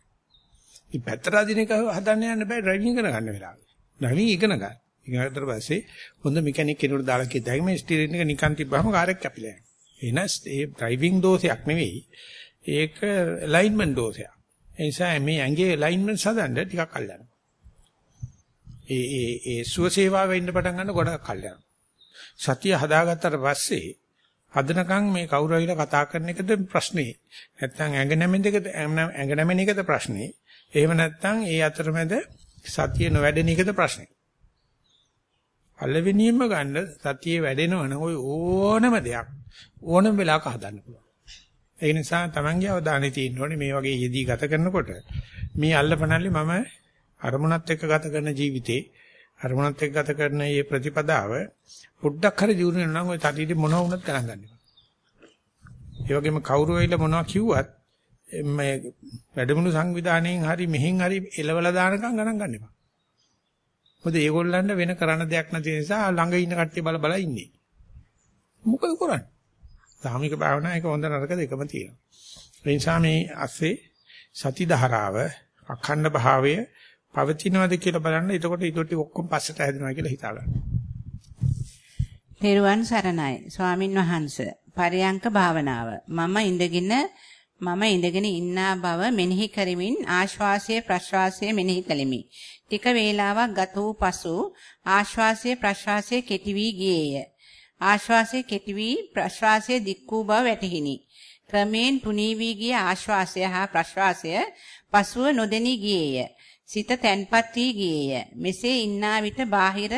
මේ පැත්තට අදින එක හදන්න යන්න බෑ ඩ්‍රයිවිං කරගන්න වෙලාවට. ඩ්‍රයිවිං ඉගෙන ගන්න. ඉගෙන ගන්නතර පස්සේ හොඳ මෙකැනික් කෙනෙකුට දාලා කිව්දාම මේ ස්ටියරින් එක නිකන් තිබ්බම කාර් එක කැපිලා යනවා. එනස් ඒ ඩ්‍රයිවිං දෝෂයක් නෙවෙයි. ඒක ඇලයින්මන්ට් දෝෂයක්. ඒ නිසා මේ ඇඟේ ඇලයින්මන්ට් හදන්න ටිකක් අල්ලන්න. ඒ ඒ ඒ සුවසේවාවේ ඉන්න පටන් ගන්න ගොඩක් කල් යනවා. සතිය හදාගත්තට පස්සේ හදනකම් මේ කවුරු හරිලා කතා කරන එකද ප්‍රශ්නේ. නැත්නම් ඇඟ නැමෙන එකද ඇඟ නැමෙන එකද ප්‍රශ්නේ. එහෙම නැත්නම් ඒ අතරමැද සතිය නොවැඩෙන එකද ප්‍රශ්නේ. පළවෙනියෙන්ම ගන්න සතියේ වැඩෙනවන ඔය ඕනම දෙයක් ඕනම වෙලාවක හදන්න පුළුවන්. ඒ නිසා Tamange අවධානය තියෙන්න ඕනේ මේ වගේ යෙදී ගත කරනකොට මේ අල්ලපනල්ලි මම අරමුණත් එක්ක ගත කරන ජීවිතේ අරමුණත් එක්ක ගත කරන මේ ප්‍රතිපදාව පොඩ්ඩක් හරි දිනු වෙනවා නම් ඔය තටියට මොනව වුණත් ගණන් ගන්න එපා. ඒ වගේම කවුරු වෙයිලා මොනවා කිව්වත් මේ වැඩමුළු සංවිධානයෙන් හරි මෙහෙන් හරි එලවලා දානකම් ගණන් ගන්න එපා. මොකද ඒගොල්ලන්ට වෙන කරන්න දෙයක් නැති නිසා ළඟ ඉන්න කට්ටිය බල බල ඉන්නේ. මොකද කරන්නේ? සාමික භාවනා එක හොඳ නරක දෙකම තියෙනවා. ඒ නිසා මේ ASCII සති ධාරාව අඛණ්ඩ භාවය පවතිනවද කියලා බලන්න. එතකොට ඊටොටි ඔක්කොම පස්සට හැදෙනවා කියලා හිතා ගන්න. තෙරුවන් සරණයි. ස්වාමින් වහන්සේ. පරයන්ක භාවනාව. මම ඉඳගෙන මම ඉඳගෙන ඉන්නා බව මෙනෙහි කරමින් ආශ්වාසය ප්‍රශ්වාසය මෙනෙහි කළෙමි. ටික වේලාවක් ගත වූ පසු ආශ්වාසය ප්‍රශ්වාසය කෙටි වී ගියේය. ආශ්වාසය කෙටි වී ප්‍රශ්වාසය දික් වූ බව වැටහිණි. ක්‍රමයෙන් තුනී වී ගිය ආශ්වාසය හා ප්‍රශ්වාසය පසුව නොදෙනී ගියේය. සිත තැන්පත් වී ගියේය. මෙසේ ඉන්නා විට බාහිර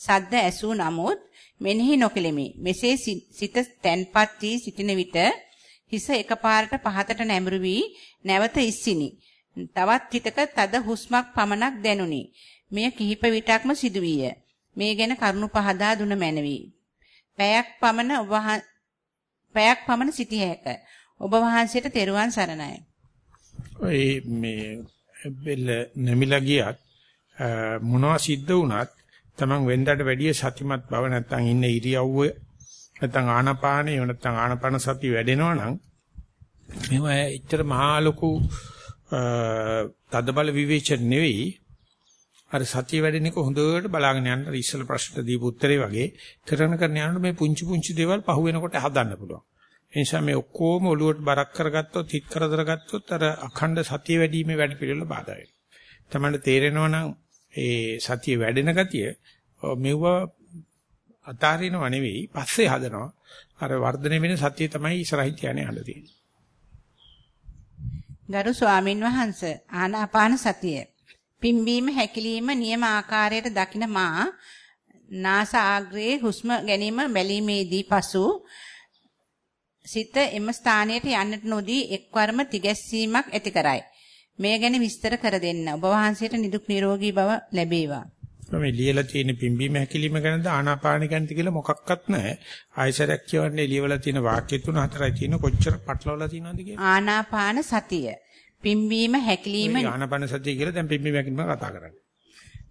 සද්ද ඇසූ නමුත් මෙනෙහි නොකෙලෙමි. මෙසේ සිත තැන්පත් වී සිටින විට හිස එකපාරට පහතට නැඹුරු වී නැවත ඉස්සිනි. තවත් විටක තද හුස්මක් පමණක් දැනුනි. මෙය කිහිප විටක්ම සිදුවිය. මේ ගැන කරුණු පහදා දුන මැනවි. පැයක් පමණ ඔබ පැයක් පමණ සිටිය හැක. ඔබ වහන්සේට තෙරුවන් සරණයි. ඔය මේ බෙල්ල නැමිලා ගියත් මොනවා සිද්ධ වුණත් Taman වෙන්දට වැඩිය සතිමත් බව නැත්තම් ඉන්න ඉරියව්ව නැත්තම් ආනාපානෙ නැත්තම් ආනාපාන සතිය වැඩෙනවා නම් මේවා එච්චර මහා ලොකු තදබල විවේචන නෙවෙයි අර සතිය වැඩෙන එක හොඳට බලාගෙන යන්න ඉස්සල ප්‍රශ්නට දීපු උත්තරේ වගේ කරන කරන යනකොට මේ පුංචි පුංචි දේවල් පහු වෙනකොට හදන්න පුළුවන්. ඒ නිසා මේ ඔක්කොම ඔලුවට බරක් කරගත්තොත් හිත කරදර ගත්තොත් අර අඛණ්ඩ සතිය වැඩිීමේ වැඩ පිළිවෙල බාධා වෙනවා. තමයි තේරෙනවා නම් ඒ සතිය වැඩෙන ගතිය මෙව අතාරිනව නෙවෙයි පස්සේ හදනවා. අර වර්ධනය වෙන සතිය තමයි ඉස්සරහින් තියන්නේ හඳ තියෙන්නේ. ගරු ස්වාමින් වහන්සේ ආනාපාන සතිය පිම්බීම හැකිලිම නියම ආකාරයට දකින මා නාස ආග්‍රයේ හුස්ම ගැනීම බැලීමේදී පසු සිත එම ස්ථානයට යන්නට නොදී එක්වරම තිගැස්සීමක් ඇති කරයි. මේ ගැන විස්තර කර දෙන්න. ඔබ වහන්සේට නිදුක් නිරෝගී බව ලැබේවා. මේ ලියලා තියෙන පිම්බීම හැකිලිම ගැනද ආනාපාන ගැනද කියලා මොකක්වත් නැහැ. ආයසරයක් කියවන්නේ ලියවලා තියෙන වාක්‍ය තුන හතරයි තියෙන කොච්චර පටලවලා තියෙනවද කියලා. ආනාපාන සතිය. පිම්බීම හැකිලිම ආනාපාන සතිය කියලා දැන් පිම්බීම හැකිලිම කතා කරන්නේ.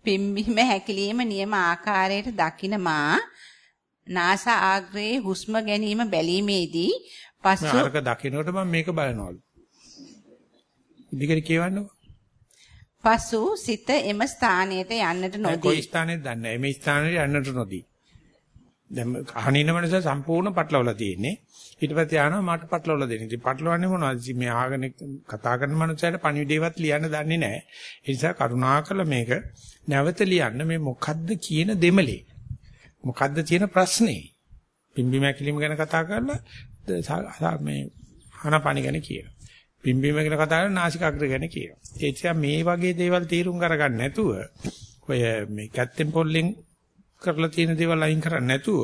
පිම්බීම හැකිලිම නියම ආකාරයට දකින මා නාස ආග්‍රයේ හුස්ම ගැනීම බැලීමේදී පසු අරක දකින්නකොට මම මේක බලනවලු. ඉදිකර කියවන්නකො. පසු සිත එම ස්ථානයට යන්නට නොදී. කොයි ස්ථානෙද දන්නේ නැහැ. මේ ස්ථානෙට යන්නට නොදී. දැන් අහනින මනස සම්පූර්ණ පටලවලා තියෙන්නේ. ඊට පස්සේ ආනවා මට පටලවලා දෙන්න. ඉතින් පටලවන්නේ මොනවද? මේ ආගෙන කතා කරන මනුස්සයට පණිවිඩේවත් ලියන්න දන්නේ නැහැ. ඒ නිසා කරුණාකර මේක නැවත ලියන්න මේ මොකද්ද කියන දෙමලේ. මොකද්ද තියෙන ප්‍රශ්නේ? පිම්බි මැකිලිම ගැන කතා කරලා මේ ආනාපානි ගැන කියනවා. පිම්බීම ගැන කතා කරන නාසිකාග්‍ර ගැන කියනවා. ඒ නිසා මේ වගේ දේවල් තීරුම් කරගන්න නැතුව ඔය මේ කැත්තෙන් පොල්ලෙන් කරලා තියෙන දේවල් අයින් කරන්නේ නැතුව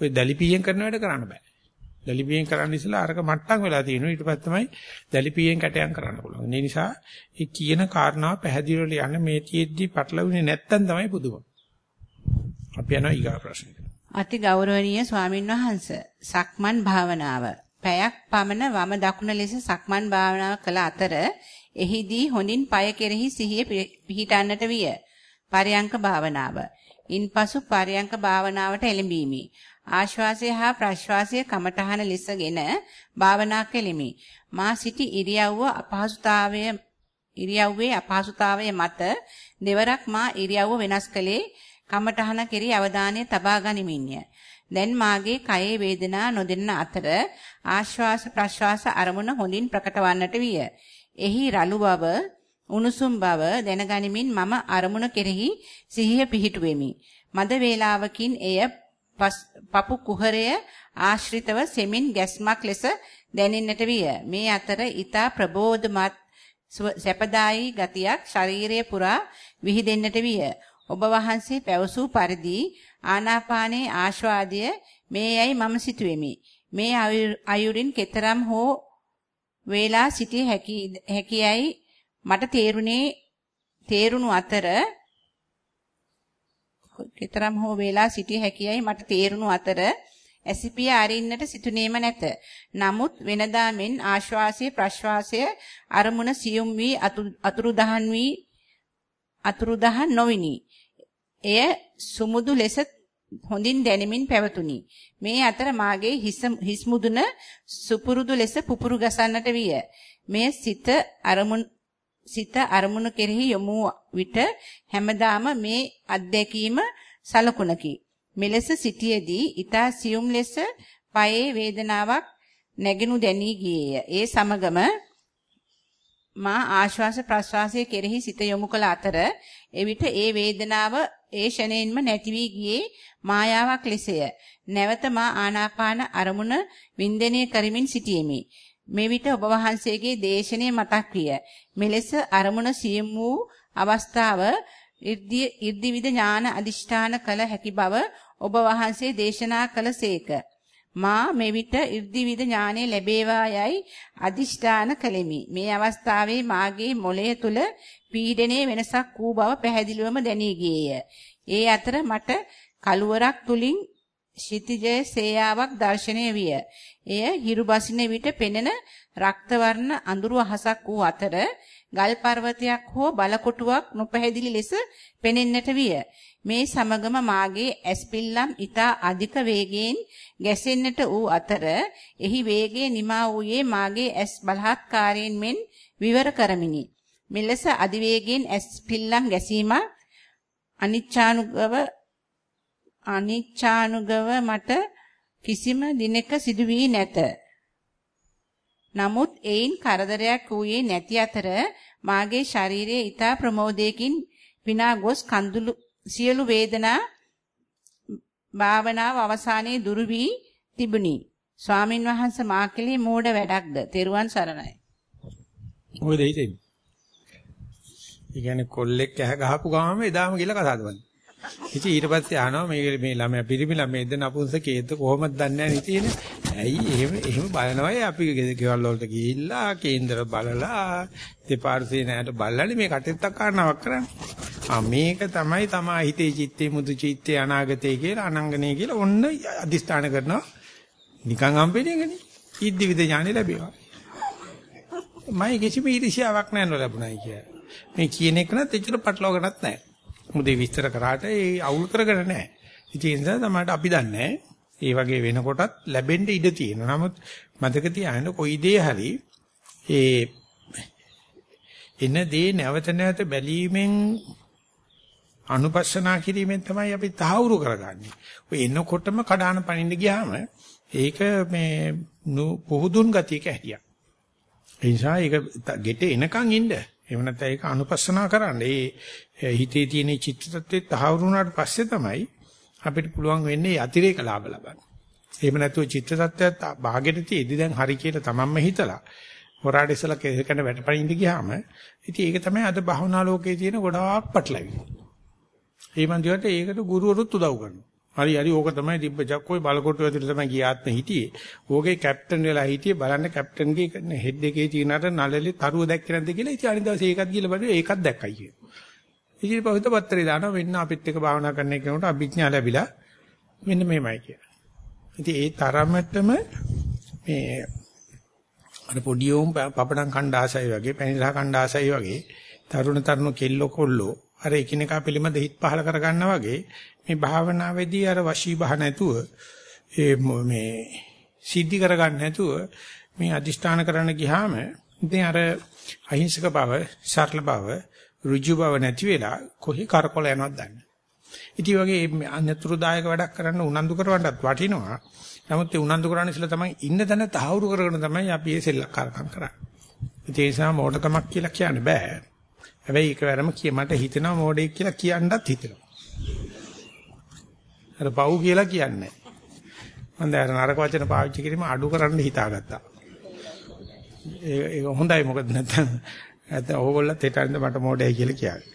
ඔය දැලිපියෙන් කරන වැඩ කරන්න බෑ. දැලිපියෙන් කරන්න ඉස්සලා අරක මට්ටම් වෙලා තියෙනවා. ඊට පස්සේ තමයි දැලිපියෙන් කැටයන් කරන්න පුළුවන්. ඒ නිසා ඒ කියන කාරණාව පැහැදිලිව යන්න මේ තියෙද්දි පටලවුනේ නැත්තම් තමයි පුදුම. අපි යනවා ඊගා ප්‍රශ්නෙට. අති ගෞරවනීය ස්වාමින් වහන්සේ සක්මන් භාවනාව පැයක් පමණ වම දකුණ ලෙස සක්මන් භාවනාව කළ අතර එහිදී හොඳින් পায় කෙරෙහි සිහිය පිහිටන්නට විය. පරයන්ක භාවනාව. ඉන්පසු පරයන්ක භාවනාවට එළඹීමි. ආශ්වාසය හා ප්‍රශ්වාසය කමඨහන ලෙසගෙන භාවනා කෙලිමි. මා සිටි ඉරියව්ව අපහසුතාවය ඉරියව්වේ අපහසුතාවය මත දෙවරක් මා ඉරියව්ව වෙනස් කළේ කමඨහන කෙරෙහි අවධානය තබා ගනිමින්ය. දැන් මාගේ කයේ වේදනා නොදෙන්න අතර ආශ්වාස ප්‍රශ්වාස අරමුණ හොඳින් ප්‍රකට වන්නට විය. එහි රළු බව, උණුසුම් බව දැනගනිමින් මම අරමුණ කෙරෙහි සිහිය පිහිටුවෙමි. මද වේලාවකින් එය පපු කුහරය ආශ්‍රිතව සෙමින් ගැස්මක් ලෙස දැනෙන්නට විය. මේ අතර ඊතා ප්‍රබෝධමත් සැපදායි ගතියක් ශරීරයේ පුරා විහිදෙන්නට විය. ඔබ වහන්සේ පැවසූ පරිදි ආනාපානයේ ආශ්වාදය මේයයි මම සිටුවෙමි. මේ අයුරින් කෙතරම් හෝ වේලා සිටිය හැකි හැකියයි මට තේරුණේ තේරුණු අතර කෙතරම් හෝ වේලා සිටිය හැකියයි මට තේරුණු අතර ඇසිපිය අරින්නට සිටුනේම නැත. නමුත් වෙනදා මෙන් ආශ්වාසය ප්‍රශ්වාසය අරමුණ සියුම් වී අතුරුදහන් වී අතුරුදහන් නොවිනි. එය සුමුදු ලෙස හොඳින් දැනෙමින් පැවතුණි. මේ අතර මාගේ හිස් මුදුන සුපුරුදු ලෙස පුපුරු ගසන්නට විය. මේ සිත අරමුණු සිත අරමුණු කෙරෙහි යොමු විට හැමදාම මේ අත්දැකීම සලකුණකි. මෙලෙස සිටියේදී ඊතා සියුම් ලෙස පයේ වේදනාවක් නැගිනු දැනී ගියේය. ඒ සමගම මා ආශ්වාස ප්‍රශ්වාසයේ කෙරෙහි සිත යොමු කළ අතර එවිට ඒ වේදනාව ඒ ෂණයෙන්ම නැති වී ගියේ මායාවක් ලෙසය. නැවත මා ආනාපාන අරමුණ වින්දනය කරමින් සිටියෙමි. මෙවිට ඔබ වහන්සේගේ දේශනය මතක් විය. මෙලෙස අරමුණ සියම් වූ අවස්ථාව ඉර්ධිවිද ඥාන අදිෂ්ඨාන කළ හැකි බව ඔබ වහන්සේ දේශනා කළසේක. මා මෙවිට 이르දිවිද ඥානෙ ලැබේවා යයි අදිෂ්ඨාන කළෙමි. මේ අවස්ථාවේ මාගේ මොළය තුල පීඩනයේ වෙනසක් වූ බව පැහැදිලිවම දැනී ගියේය. ඒ අතර මට කළුවරක් තුලින් ශිතිජය සේයාවක් දැర్శණය විය. එය හිරු බසින විට පෙනෙන රක්ත වර්ණ අඳුරු අහසක් වූ අතර ගල් පර්වතයක් හෝ බලකොටුවක් නොපැහැදිලි ලෙස පෙනෙන්නට විය. මේ සමගම මාගේ ඇස්පිල්ලම් ඊතා අධික වේගයෙන් ගැසෙන්නට වූ අතර එහි වේගය නිමා වූයේ මාගේ ඇස් බලහත්කාරයෙන් මෙන් විවර කරමිනි. මෙලෙස අධිවේගයෙන් ඇස්පිල්ලම් ගැසීම අනිච්ඡානුගව අනිච්ඡානුගව මට කිසිම දිනක සිදු වී නැත. නමුත් ඒයින් කරදරයක් වූයේ නැති අතර මාගේ ශරීරයේ ඊතා ප්‍රමෝදයකින් විනා ගොස් කඳුළු සියලු වේදනා භාවනාව අවසානයේ දුරු වී තිබුණි. ස්වාමින් වහන්සේ මා කෙලේ මෝඩ වැඩක්ද? තෙරුවන් සරණයි. මොකද හිතෙන්නේ? ඒ කියන්නේ කොල්ලෙක් ඇහ ගහපු ගාම එදාම ගිහලා කතාද බන්නේ. ඉතින් ඊට පස්සේ අහනවා මේ මේ ළමයා පිරිමි ළමයිද නපුංසකේද කොහොමද දන්නේ නැහැ ඉතින් ඇයි එහෙම එහෙම බලනවායි අපි ගෙවල් වලට ගිහිල්ලා කේන්දර බලලා දෙපාර්ශ්වේ නෑට බලලානේ මේ කටෙත්තක් කාරණාවක් කරන්නේ. ආ මේක තමයි තමා හිතේ චිත්තේ මුදු චිත්තේ අනාගතේ කියලා අනංගනේ කියලා ඔන්න අදිස්ථාන කරනවා. නිකන් හම්බෙන්නේගනේ ඉද්දි විද ඥානෙ ලැබේවා. මම කිසිම ඊර්ෂ්‍යාවක් නැහැ නොලැබුණයි කියලා. මේ කියන එක නත් එච්චර පටලවාගන්නත් නැහැ මුදේ විස්තර කරාට ඒ අවුල් කරගෙන නැහැ. ඉතින් ඒ නිසා තමයි අපි දන්නේ ඒ වගේ වෙනකොටත් ලැබෙන්න ඉඩ තියෙනවා. නමුත් මතක තියාගන්න කොයි දේ හරි ඒ එන දේ නැවත නැවත බැලීමෙන් අනුපස්සනා කිරීමෙන් තමයි අපි තහවුරු කරගන්නේ. ඔය එනකොටම කඩාන පනින්න ගියාම ඒක මේ පුහුදුන් ගතියක හැටියක්. ඒ නිසා ඒක ගෙට එනකන් ඉන්න. එහෙම නැත්නම් ඒක අනුපස්සනා කරන්න. ඒ හිතේ තියෙන චිත්ත tattve තහවුරු වුණාට පස්සේ තමයි අපිට පුළුවන් වෙන්නේ අතිරේක ලාභ ලබන්න. එහෙම නැතුව චිත්ත tattweත් භාගෙට තියේදී දැන් හරි කියලා තමන්ම හිතලා හොරාට ඉස්සලා කෙසකන වැටපයින්ද ගියාම ඉතින් ඒක තමයි අද භවනා ලෝකයේ තියෙන ගොඩාක් පටලැවිලි. ඒ මන්දියට ඒකට ගුරුවරුත් උදව් කරනවා. හරි හරි ඕක තමයි දිබ්බ ජක්කෝයි බලකොටුව ඇතුළේ තමයි ගියාත්ම හිටියේ. ඕකේ කැප්ටන් වෙලා හිටියේ බලන්න කැප්ටන්ගේ හෙඩ් එකේ තියෙන අර නළලේ තරුව දැක්කේ නැද්ද කියලා. ඉතින් අනිත් දවසේ ඒකත් ගිහලා බලුවා ඒකත් දැක්කයි කිය. ඉතින් පහුත පත්‍රේ දානවා වෙන්න අපිත් එක්ක භාවනා කරන කෙනෙකුට අභිඥා ලැබිලා මෙන්න මෙහෙමයි කියලා. ඉතින් ඒ තරමටම මේ අර පොඩි උම් පපඩම් කණ්ඩාසයි වගේ පැණිලා කණ්ඩාසයි වගේ තරුණ තරුණ කෙල්ලෝ කොල්ලෝ අර එකිනෙකා පිළිමද හිත පහල කරගන්නා වගේ මේ භාවනාවේදී අර වශී බහ නැතුව ඒ මේ සිද්ධි කරගන්න නැතුව මේ අදිෂ්ඨාන කරන්න ගියාම ඉතින් අර අහිංසක බව, සරල බව, ඍජු බව නැති වෙලා කොහි කරකොල යනවද දන්නේ. ඉතින් වගේ අනතුරුදායක වැඩක් කරන්න උනන්දු කරවන්නත් වටිනවා. නමුත් ඒ උනන්දු කරන්න ඉස්සලා තමයි ඉන්න තැන තහවුරු කරගෙන තමයි අපි මේ සෙල්ලක්කාරකම් කරන්නේ. ඒ නිසා මොඩකමක් කියලා කියන්න බෑ. හැබැයි ඒකවරම කිය මට හිතෙනවා මොඩෙක් කියලා කියන්නත් හිතෙනවා. අර පව් කියලා කියන්නේ මම දැන් නරක වචන පාවිච්චි කිරීම අඩු කරන්න හිතාගත්තා. ඒක හොඳයි මොකද නැත්නම් නැත්නම් ඕගොල්ලෝ තෙටන්ද මට මොඩයි කියලා කියන්නේ.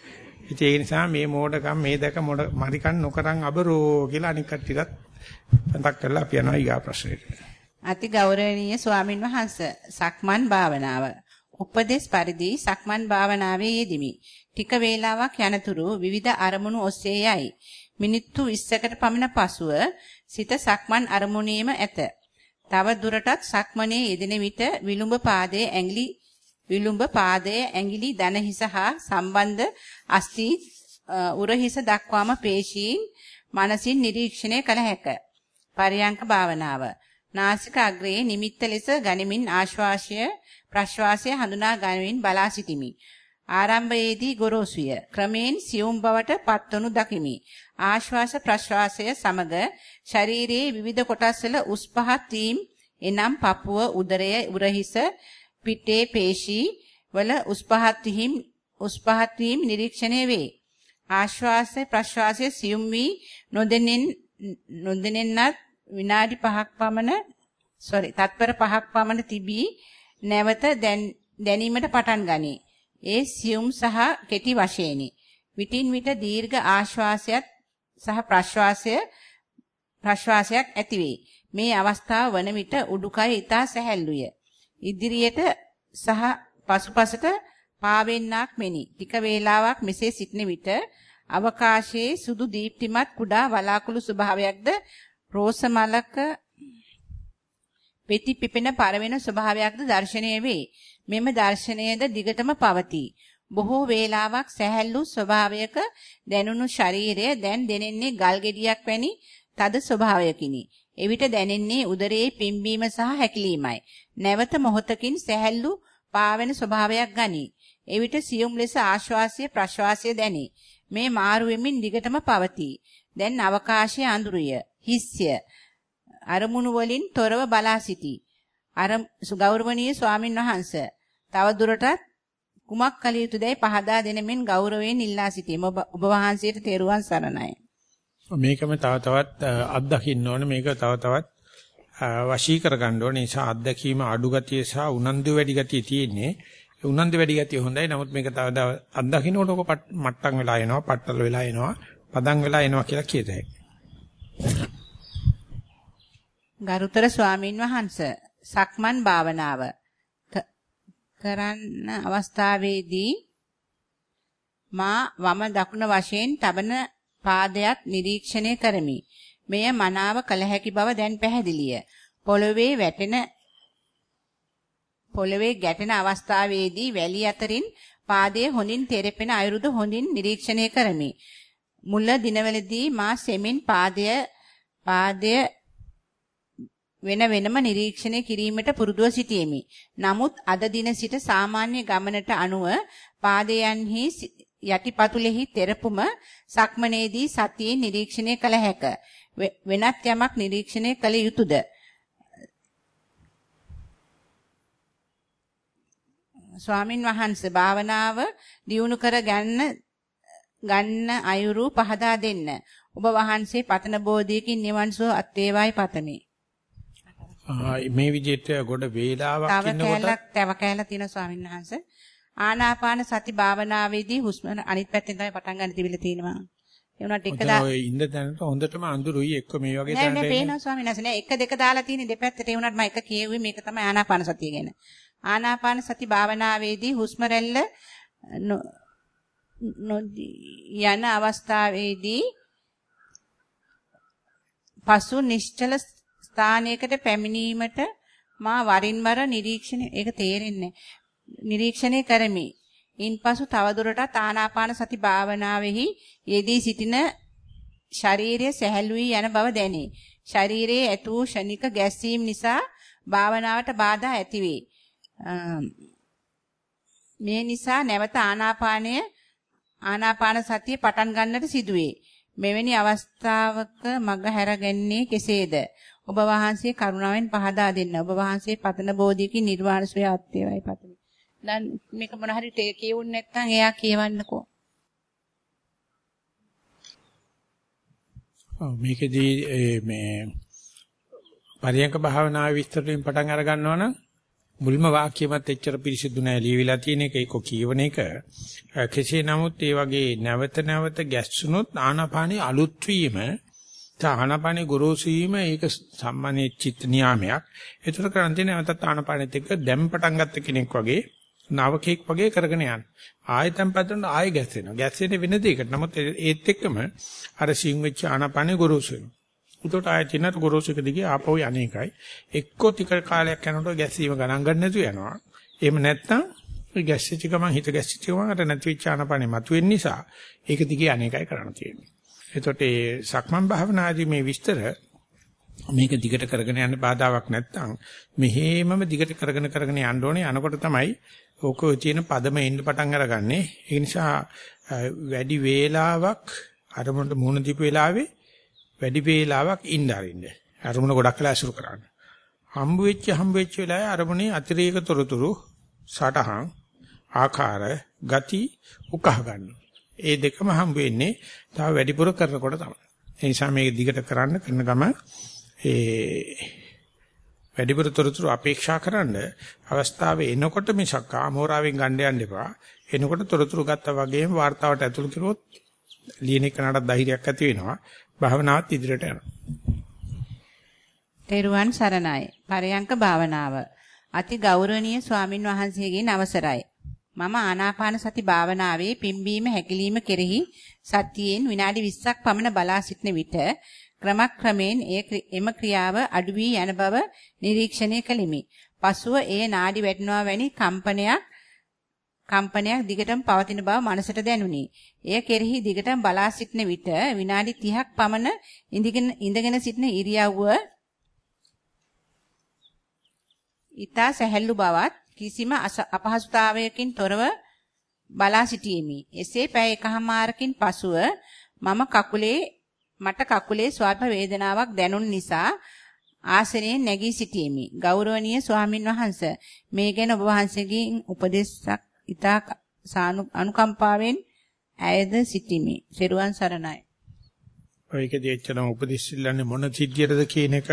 ඉතින් ඒ නිසා මේ මොඩකම් මේ දැක මොඩ මරිකන් නොකරන් අබරෝ කියලා අනික් කට්ටියත් මතක් කරලා අපි යනවා ඊගා ප්‍රශ්නෙට. අති ගෞරවනීය ස්වාමින් වහන්සේ සක්මන් භාවනාව. උපදේශ පරිදි සක්මන් භාවනාවේ යෙදිමි. ටික වේලාවක් යනතුරු විවිධ අරමුණු ඔස්සේ යයි. මිනිත්තු 20කට පමණ පසුව සිත සක්මන් අරමුණේම ඇත. තව දුරටත් සක්මනේ යෙදෙන විට විලුඹ පාදයේ ඇඟිලි විලුඹ පාදයේ ඇඟිලි දන හිස හා සම්බන්ධ අස්ථි උරහිස දක්වාම පේශීන් මනසින් නිරීක්ෂණය කළ හැක. පරියංක භාවනාව. නාසික අග්‍රයේ නිමිත්ත ලෙස ගනිමින් ආශ්වාසය ප්‍රශ්වාසය හඳුනා ගනිමින් බලා සිටිමි. ආරම්භයේදී ගොරෝසුය. ක්‍රමයෙන් සියුම් බවට පත්වනු දකිමි. ආශ්වාස ප්‍රශ්වාසය සමග ශරීරයේ විවිධ කොටස්වල උස් පහත් වීම එනම් පපුව, උදරය, උරහිස, පිටේ පේශී වල උස් පහත් වීම උස් පහත් වීම නිරීක්ෂණය වේ. ආශ්වාස ප්‍රශ්වාසය සියුම් වී නොදෙනෙන් නොදෙනෙන්නත් විනාඩි 5ක් පමණ sorry තත්පර 5ක් පමණ තිබී නැවත දැනීමට පටන් ගනී. ඒ සියුම් සහ කෙටි වශයෙන්ි. විටින් විට දීර්ඝ ආශ්වාසයත් සහ ප්‍රශ්වාසය ප්‍රශ්වාසයක් ඇතිවේ. මේ අවස්ථාව වන විට උඩුකය ඊතා සැහැල්ලුය. ඉදිරියට සහ පසුපසට පාවෙන්නක් මෙනි. ටික වේලාවක් මෙසේ සිටන විට අවකාශයේ සුදු දීප්තිමත් කුඩා වලාකුළු ස්වභාවයක්ද රෝස මලක පෙති පිපෙන පරවෙන ස්වභාවයක්ද දැర్శණය වේ. මෙම දැర్శණයද දිගටම පවතී. බොහෝ වේලාවක් සැහැල්ලු ස්වභාවයක දැනුණු ශරීරය දැන් දැනෙන්නේ ගල් ගෙඩියක් වැනි තද ස්වභාවයකිනි. එවිට දැනෙන්නේ උදරයේ පිම්බීම සහ හැකිලීමයි. නැවත මොහොතකින් සැහැල්ලු පාවෙන ස්වභාවයක් ගනී. එවිට සියුම් ලෙස ආශ්වාසය ප්‍රශ්වාසය දැනේ. මේ මාරු වෙමින් දිගටම පවතී. දැන් අවකාශයේ අඳුරිය, හිස්ය. අරමුණු වලින් තොරව බලා සිටී. අර ගෞරවනීය ස්වාමින් වහන්සේ තව දුරටත් කුමක් කළ යුතුදයි පහදා දෙනෙමින් ගෞරවයෙන් ඉල්ලා සිටීම ඔබ වහන්සේට තෙරුවන් සරණයි. මේකම තව තවත් අත්දකින්න ඕනේ. මේක තව තවත් වශී කරගන්න ඕනේ. නිසා අත්දැකීම අඩු ගතිය සහ උනන්දු වැඩි ගතිය තියෙන්නේ. උනන්දු වැඩි ගතිය හොඳයි. නමුත් මේක තව තව අත්දකින්නකොට ඔක මට්ටම් වෙලා එනවා පට්ටල වෙලා එනවා පදම් වෙලා එනවා කියලා කියත ගරුතර ස්වාමින් වහන්සේ සක්මන් භාවනාව කරන්න අවස්ථාවේදී මා වම දකුණ වශයෙන් තබන පාදයක් නිරීක්ෂණය කරමි. මෙය මනාව කළ හැකි බව දැන් පැහැදිලිය. පොළවේ වැටෙන පොළවේ ගැටෙන අවස්ථාවේදී වැලි අතරින් පාදයේ හොඳින් තෙරපෙන අයුරුද හොඳින් නිරීක්ෂණය කරමි. මුල දිනවලදී මා සෙමින් පාදය පාදය වෙන වෙනම නිරීක්ෂණය කිරීමට පුරුදුව සිටියෙමි. නමුත් අද දින සිට සාමාන්‍ය ගමනට අනුව පාදයන්හි යටිපතුලෙහි තෙරපුම සක්මනේදී සතියෙන් නිරීක්ෂණය කළ හැක. වෙනත් යමක් නිරීක්ෂණය කළ යුතුයද? ස්වාමින් වහන්සේ භාවනාව දියුණු කර ගන්න ගන්න අයුරු පහදා දෙන්න. ඔබ වහන්සේ පතන බෝධියකින් නිවන් සුව අත් වේවායි පතමි. මේ විදිහට ගොඩ වේලාවක් ඉන්නකොට තව තව කැලක් තියෙන ස්වාමීන් වහන්සේ ආනාපාන සති භාවනාවේදී හුස්ම අනිත් පැත්තෙන් තමයි පටන් ගන්න තිබිලා තියෙනවා. ඒ උනට එක දා ඔය ඉන්න තැනට හොඳටම අඳුරුයි එක්ක මේ වගේ තැනට නෑ පේනවා ස්වාමීන් වහන්සේ නෑ එක දෙක දාලා තියෙන දෙපැත්තට ඒ උනට මම එක කියෙව්වේ මේක තමයි ආනාපාන සතිය ගැන. ආනාපාන සති භාවනාවේදී හුස්ම රැල්ල යන අවස්ථාවේදී පසු නිශ්චල ස්ථානයකට පැමිණීමට මා වරින් වර නිරීක්ෂණය ඒක තේරෙන්නේ නිරීක්ෂණය කරමි. ඉන්පසු තවදුරටත් ආනාපාන සති භාවනාවෙහි යෙදී සිටින ශරීරය සැහැල්ලු වී යන බව දැනේ. ශරීරයේ ඇති වූ ෂණික ගැස්සීම් නිසා භාවනාවට බාධා ඇතිවේ. මේ නිසා නැවත ආනාපානය ආනාපාන සතිය පටන් ගන්නට සිදුවේ. මෙවැනි අවස්ථාවක මග හැරගන්නේ කෙසේද? ඔබ වහන්සේ කරුණාවෙන් පහදා දෙන්න. ඔබ වහන්සේ පතන බෝධියකින් නිර්වාණ සෝය අත්වේවයි පතමි. දැන් මේක මොන හරි ටේ කියවුන් නැත්නම් එයා කියවන්නකෝ. ඔව් මේකෙදී මේ පරියංක භාවනාවේ විස්තර වලින් පටන් අර ගන්නවා නම් මුල්ම වාක්‍යමත් එච්චර පිරිසිදු නැහැ ලියවිලා තියෙන එක ඒක කියවන එක කෙසේ නමුත් ඒ වගේ නැවත නැවත ගැස්සුනොත් ආනාපානී අලුත් වීම ආනාපානේ ගොරෝසු වීම ඒක සම්මානීය චිත්ත නියාමයක්. ඒතර කරන්නේ නැවතත් ආනාපානෙත් එක්ක දැම් පටන් ගත්ත කෙනෙක් වගේ නවකෙක් වගේ කරගෙන යන. ආයතම් පැත්තට ආයෙ ගැස්සෙනවා. ගැස්සෙන්නේ වෙන දෙයකට. නමුත් ඒත් එක්කම අර සිං වෙච්ච ආනාපානේ ගොරෝසු වෙනවා. උඩට ආයෙ තිනට ගොරෝසු එක දිගේ ආපහු යන්නේකයි. එක්කෝ ටික කාලයක් යනකොට ගැස්සීම ගණන් ගන්න නැතුව යනවා. එහෙම නැත්නම් ගැස්සිච්ච ගමන් හිත ගැස්සිච්ච ගමන් අර නැති වෙච්ච ආනාපානේ මතුවෙන නිසා ඒක දිගේ අනේකයි කරන්න තියෙන්නේ. එතකොට ඒ සක්මන් භාවනාදී මේ විස්තර මේක දිගට කරගෙන යන්න බාධාවක් නැත්නම් මෙහෙමම දිගට කරගෙන කරගෙන යන්න ඕනේ. අනකොට තමයි ඕක තියෙන පදම එන්න පටන් අරගන්නේ. ඒ නිසා වැඩි වේලාවක් අරමුණට මුහුණ දීපු වෙලාවේ වැඩි වේලාවක් ඉන්න අරින්න. අරමුණ ගොඩක් වෙලා අසුරු කරන්න. හම්බ වෙච්ච හම්බ වෙච්ච වෙලාවේ අරමුණේ අතිරේක තොරතුරු සටහන් ආකාර ගති උකහා ගන්නවා. ඒ දෙකම හම්බ වෙන්නේ තව වැඩිපුර කරනකොට තමයි. ඒ නිසා මේක දිගට කරන්න කරන ගම ඒ වැඩිපුර තොරතුරු අපේක්ෂා කරන්න අවස්ථාව එනකොට මිසක් ආමෝරාවෙන් ගන්න යන්න එපා. එනකොට තොරතුරු ගත්තා වගේම වார்த்தාවට ඇතුළු කරුවොත් ලියන එකනට ධෛර්යයක් ඇති වෙනවා. භාවනාවත් ඉදිරියට යනවා. තෙරුවන් සරණයි. පරයන්ක භාවනාව. අති ගෞරවනීය ස්වාමින් වහන්සේගෙන් අවසරයි. මම ආනාපාන සති භාවනාවේ පිම්බීම හැකිලිම කෙරෙහි සතියෙන් විනාඩි 20ක් පමණ බලා සිටන විට ක්‍රමක්‍රමයෙන් එම ක්‍රියාව අඩු වී යන බව නිරීක්ෂණය කළෙමි. පසුව ඒ නාඩි වැටෙනවා වැනි කම්පනයක් කම්පනයක් දිගටම පවතින බව මනසට දැනුනි. එය කෙරෙහි දිගටම බලා සිටන විට විනාඩි 30ක් පමණ ඉඳගෙන ඉඳගෙන සිටින ඉරියව්ව ඊතා සැහැල්ලු බවත් කිසිම අපහසුතාවයකින් තොරව බලා සිටීමි. එසේ පැය එකහමාරකින් පසුව මම කකුලේ මට කකුලේ ස්වල්ප වේදනාවක් දැනුන නිසා ආසනයෙන් නැගී සිටීමි. ගෞරවනීය ස්වාමින් වහන්සේ මේ ගැන ඔබ වහන්සේගෙන් උපදෙසක් ඊතා අනුකම්පාවෙන් ඇයද සිටිමි. ශිරුවන් සරණයි. ඔයකදී එච්චරම උපදෙස් ඉල්ලන්නේ මොන සිද්ධියටද කියන එක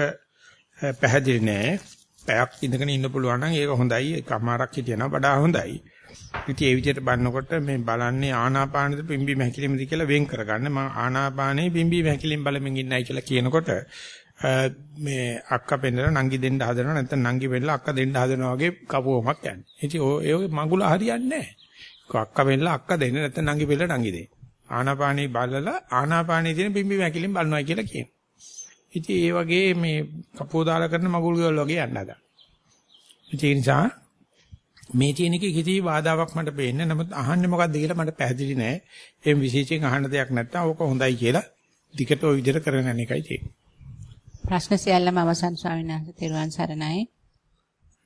පැහැදිලි නෑ. පැයක් ඉඳගෙන ඉන්න පුළුවන් නම් ඒක හොඳයි. එකමාරක් හිටියනම් වඩා හොඳයි. ඉතින් ඒ විදිහට බලනකොට මේ බලන්නේ ආනාපානෙද පිම්බි මහැකිලිමද කියලා වෙන් කරගන්න. මම ආනාපානේ පිම්බි මහැකිලිම බලමින් ඉන්නයි කියලා කියනකොට මේ අක්කා පෙන්නලා නංගි දෙන්න හදනවා නැත්නම් නංගි පෙන්නලා අක්කා දෙන්න හදනවා වගේ කපුවමක් යන්නේ. ඉතින් ඔය මගුල හරියන්නේ නැහැ. අක්කා පෙන්නලා අක්කා දෙන්න නැත්නම් නංගි පෙන්නලා නංගි දෙන්න. ආනාපානේ බලලා ආනාපානේ තියෙන පිම්බි මහැකිලිම බලනවා කියලා කියනවා. ඉතින් ඒ වගේ මේ කපුව දාලා කරන මගුල් ගෙවල් වගේ යන්න හදා. ඒ නිසා මේ තියෙන එකේ කිසි බාධාවක් මට පේන්නේ නමුත් අහන්නේ මොකද්ද කියලා මට පැහැදිලි නෑ. එම් විශේෂයෙන් අහන්න දෙයක් නැත්තම් ඕක හොඳයි කියලා දිකට ওই විදිහට කරගෙන යන එකයි තියෙන්නේ. ප්‍රශ්න සියල්ලම අවසන් ස්වාමීන් වහන්සේ තෙරුවන් සරණයි.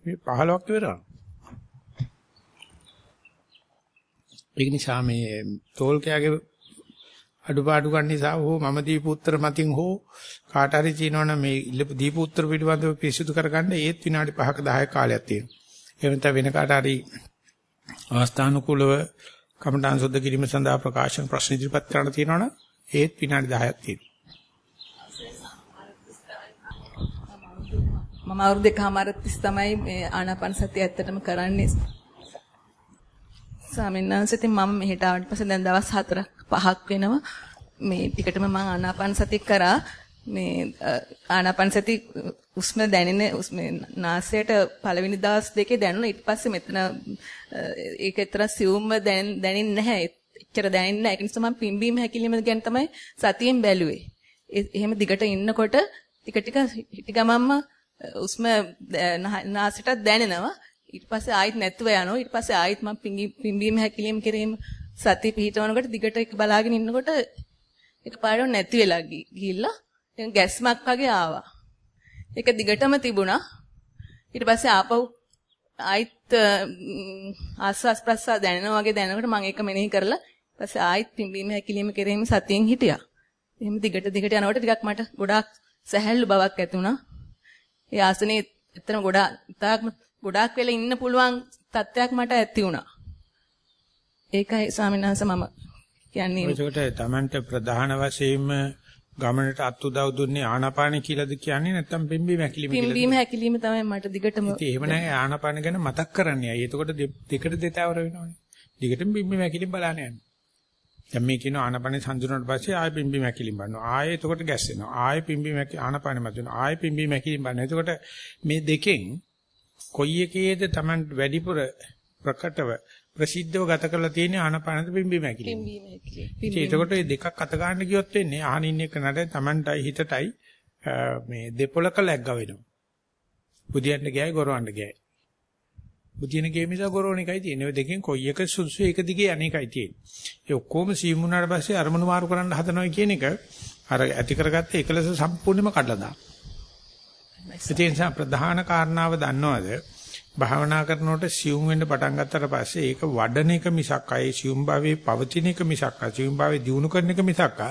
මේ 15ක් ඉවරනවා. ඒ නිසා මේ තෝල්කයාගේ අඩුපාඩු ගන්න නිසා හෝ මම දීපු උත්තර මතින් හෝ කාට හරි කියනවනම් මේ දීපු උත්තර පිළිබඳව පිරිසිදු කරගන්න ඒත් විනාඩි 5ක 10ක කාලයක් තියෙනවා. එහෙම නැත්නම් වෙන කාට හරි අවස්ථානුකූලව කමඨාන් සුද්ධ කිරීම සඳහා ප්‍රකාශන ප්‍රශ්න ඉදිරිපත් කරන්න තියෙනවනම් ඒත් විනාඩි 10ක් තියෙනවා. මම අවුරුදු දෙකමාරක් තිස් තමයි මේ ආනාපාන සතිය ඇත්තටම කරන්නේ. ස්වාමීන් වහන්සේ ඉතින් මම මෙහෙට ආවට පස්සේ දැන් දවස් 4ක් 5ක් වෙනවා. මේ ටිකටම මම ආනාපාන සතිය කරා. මේ ආනාපාන සති උස්ම දැනෙන මේ නාසයට පළවෙනි දවස් දෙකේ දැනුණා ඊට පස්සේ මෙතන ඒක ඇතර සියුම්ව දැනෙන්නේ නැහැ. එච්චර දැනෙන්නේ නැහැ. ඒ නිසා මම පිම්බීම හැකිලිම ගැන තමයි සතියෙන් බැලුවේ. එහෙම දිගට ඉන්නකොට ටික ටික හිටි ගමම්ම උස්ම නාසයට දැනෙනවා. ඊට පස්සේ ආයෙත් නැතුව යනවා. ඊට පස්සේ ආයෙත් මම පිම්බීම හැකිලිම කිරීම සතිය පිහිටවනකොට දිගට ඒක බලාගෙන ඉන්නකොට ඒක පාඩම් නැති වෙලා ගිහිල්ලා දැන් ගැස්මක් වගේ ආවා. ඒක දිගටම තිබුණා. ඊට පස්සේ ආපහු ආයිත් ආස්වාස් ප්‍රස්වාස දැනෙනවා වගේ දැනනකොට මම ඒක මෙනෙහි කරලා ඊපස්සේ ආයිත් පිම්බීම හැකිලිම කෙරෙහිම සතියෙන් හිටියා. එහෙම දිගට දිගට යනකොට ටිකක් මට ගොඩාක් සැහැල්ලු බවක් ඇති වුණා. ඒ ආසනේ එතන ගොඩාක් තාක් ගොඩාක් වෙලා ඉන්න පුළුවන් තත්ත්වයක් මට ඇති වුණා. ඒකයි ස්වාමීන් වහන්සේ මම කියන්නේ. ඒකට තමන්ට ප්‍රධාන වශයෙන්ම ගමනට අත් උදව් දුන්නේ ආනාපාන කියලාද කියන්නේ නැත්නම් පිම්බීම හැකිලිම කියලාද? පිම්බීම හැකිලිම තමයි මට දිගටම. ඉතින් එහෙම නැහැ ආනාපාන ගැන මතක් කරන්නේ. අය එතකොට දෙකට දෙතවර වෙනවනේ. දිගටම පිම්බීම හැකිලිම බලන්න යන්න. දැන් මේ කියන ආනාපානේ සංජුනනට පස්සේ ආයෙ පිම්බීම හැකිලිම බලනවා. ආයෙ එතකොට ගැස් වෙනවා. ආයෙ පිම්බීම ආනාපානේ මත වෙනවා. ආයෙ පිම්බීම හැකිලිම බලනවා. එතකොට මේ දෙකෙන් කොයි එකේද Taman වැඩිපුර ප්‍රකටව ප්‍රසිද්ධව ගත කරලා තියෙන ආනපානද පිම්බීම හැකිලි. පිම්බීම. ඒකට ඒ දෙකක් අත ගන්න ගියොත් වෙන්නේ ආහනින් එක නඩ Tamanටයි හිතටයි මේ දෙපොලක läග්ග වෙනවා. බුදියන්න ගෑයි ගොරවන්න ගෑයි. බුදියන ගේ මිස ගොරවණ එකයි තියෙන්නේ. ඔය දෙකෙන් කොයි එක සුසු එක දිගේ අනේකයි තියෙන්නේ. ඒ ඔක්කොම සීමුණාට පස්සේ අරමුණු මාරු කරන්න හදනවා කියන එක අර ඇති කරගත්ත එකලස සම්පූර්ණයෙන්ම කඩලා දානවා. ඒ නිසා ප්‍රධාන කාරණාව දන්නවද? භාවනා කරනකොට සියුම් වෙන්න පටන් ගත්තට පස්සේ ඒක වඩන එක මිසක් අය සියුම් භාවයේ පවතින එක මිසක් සියුම් භාවයේ දියුණු කරන එක මිසක්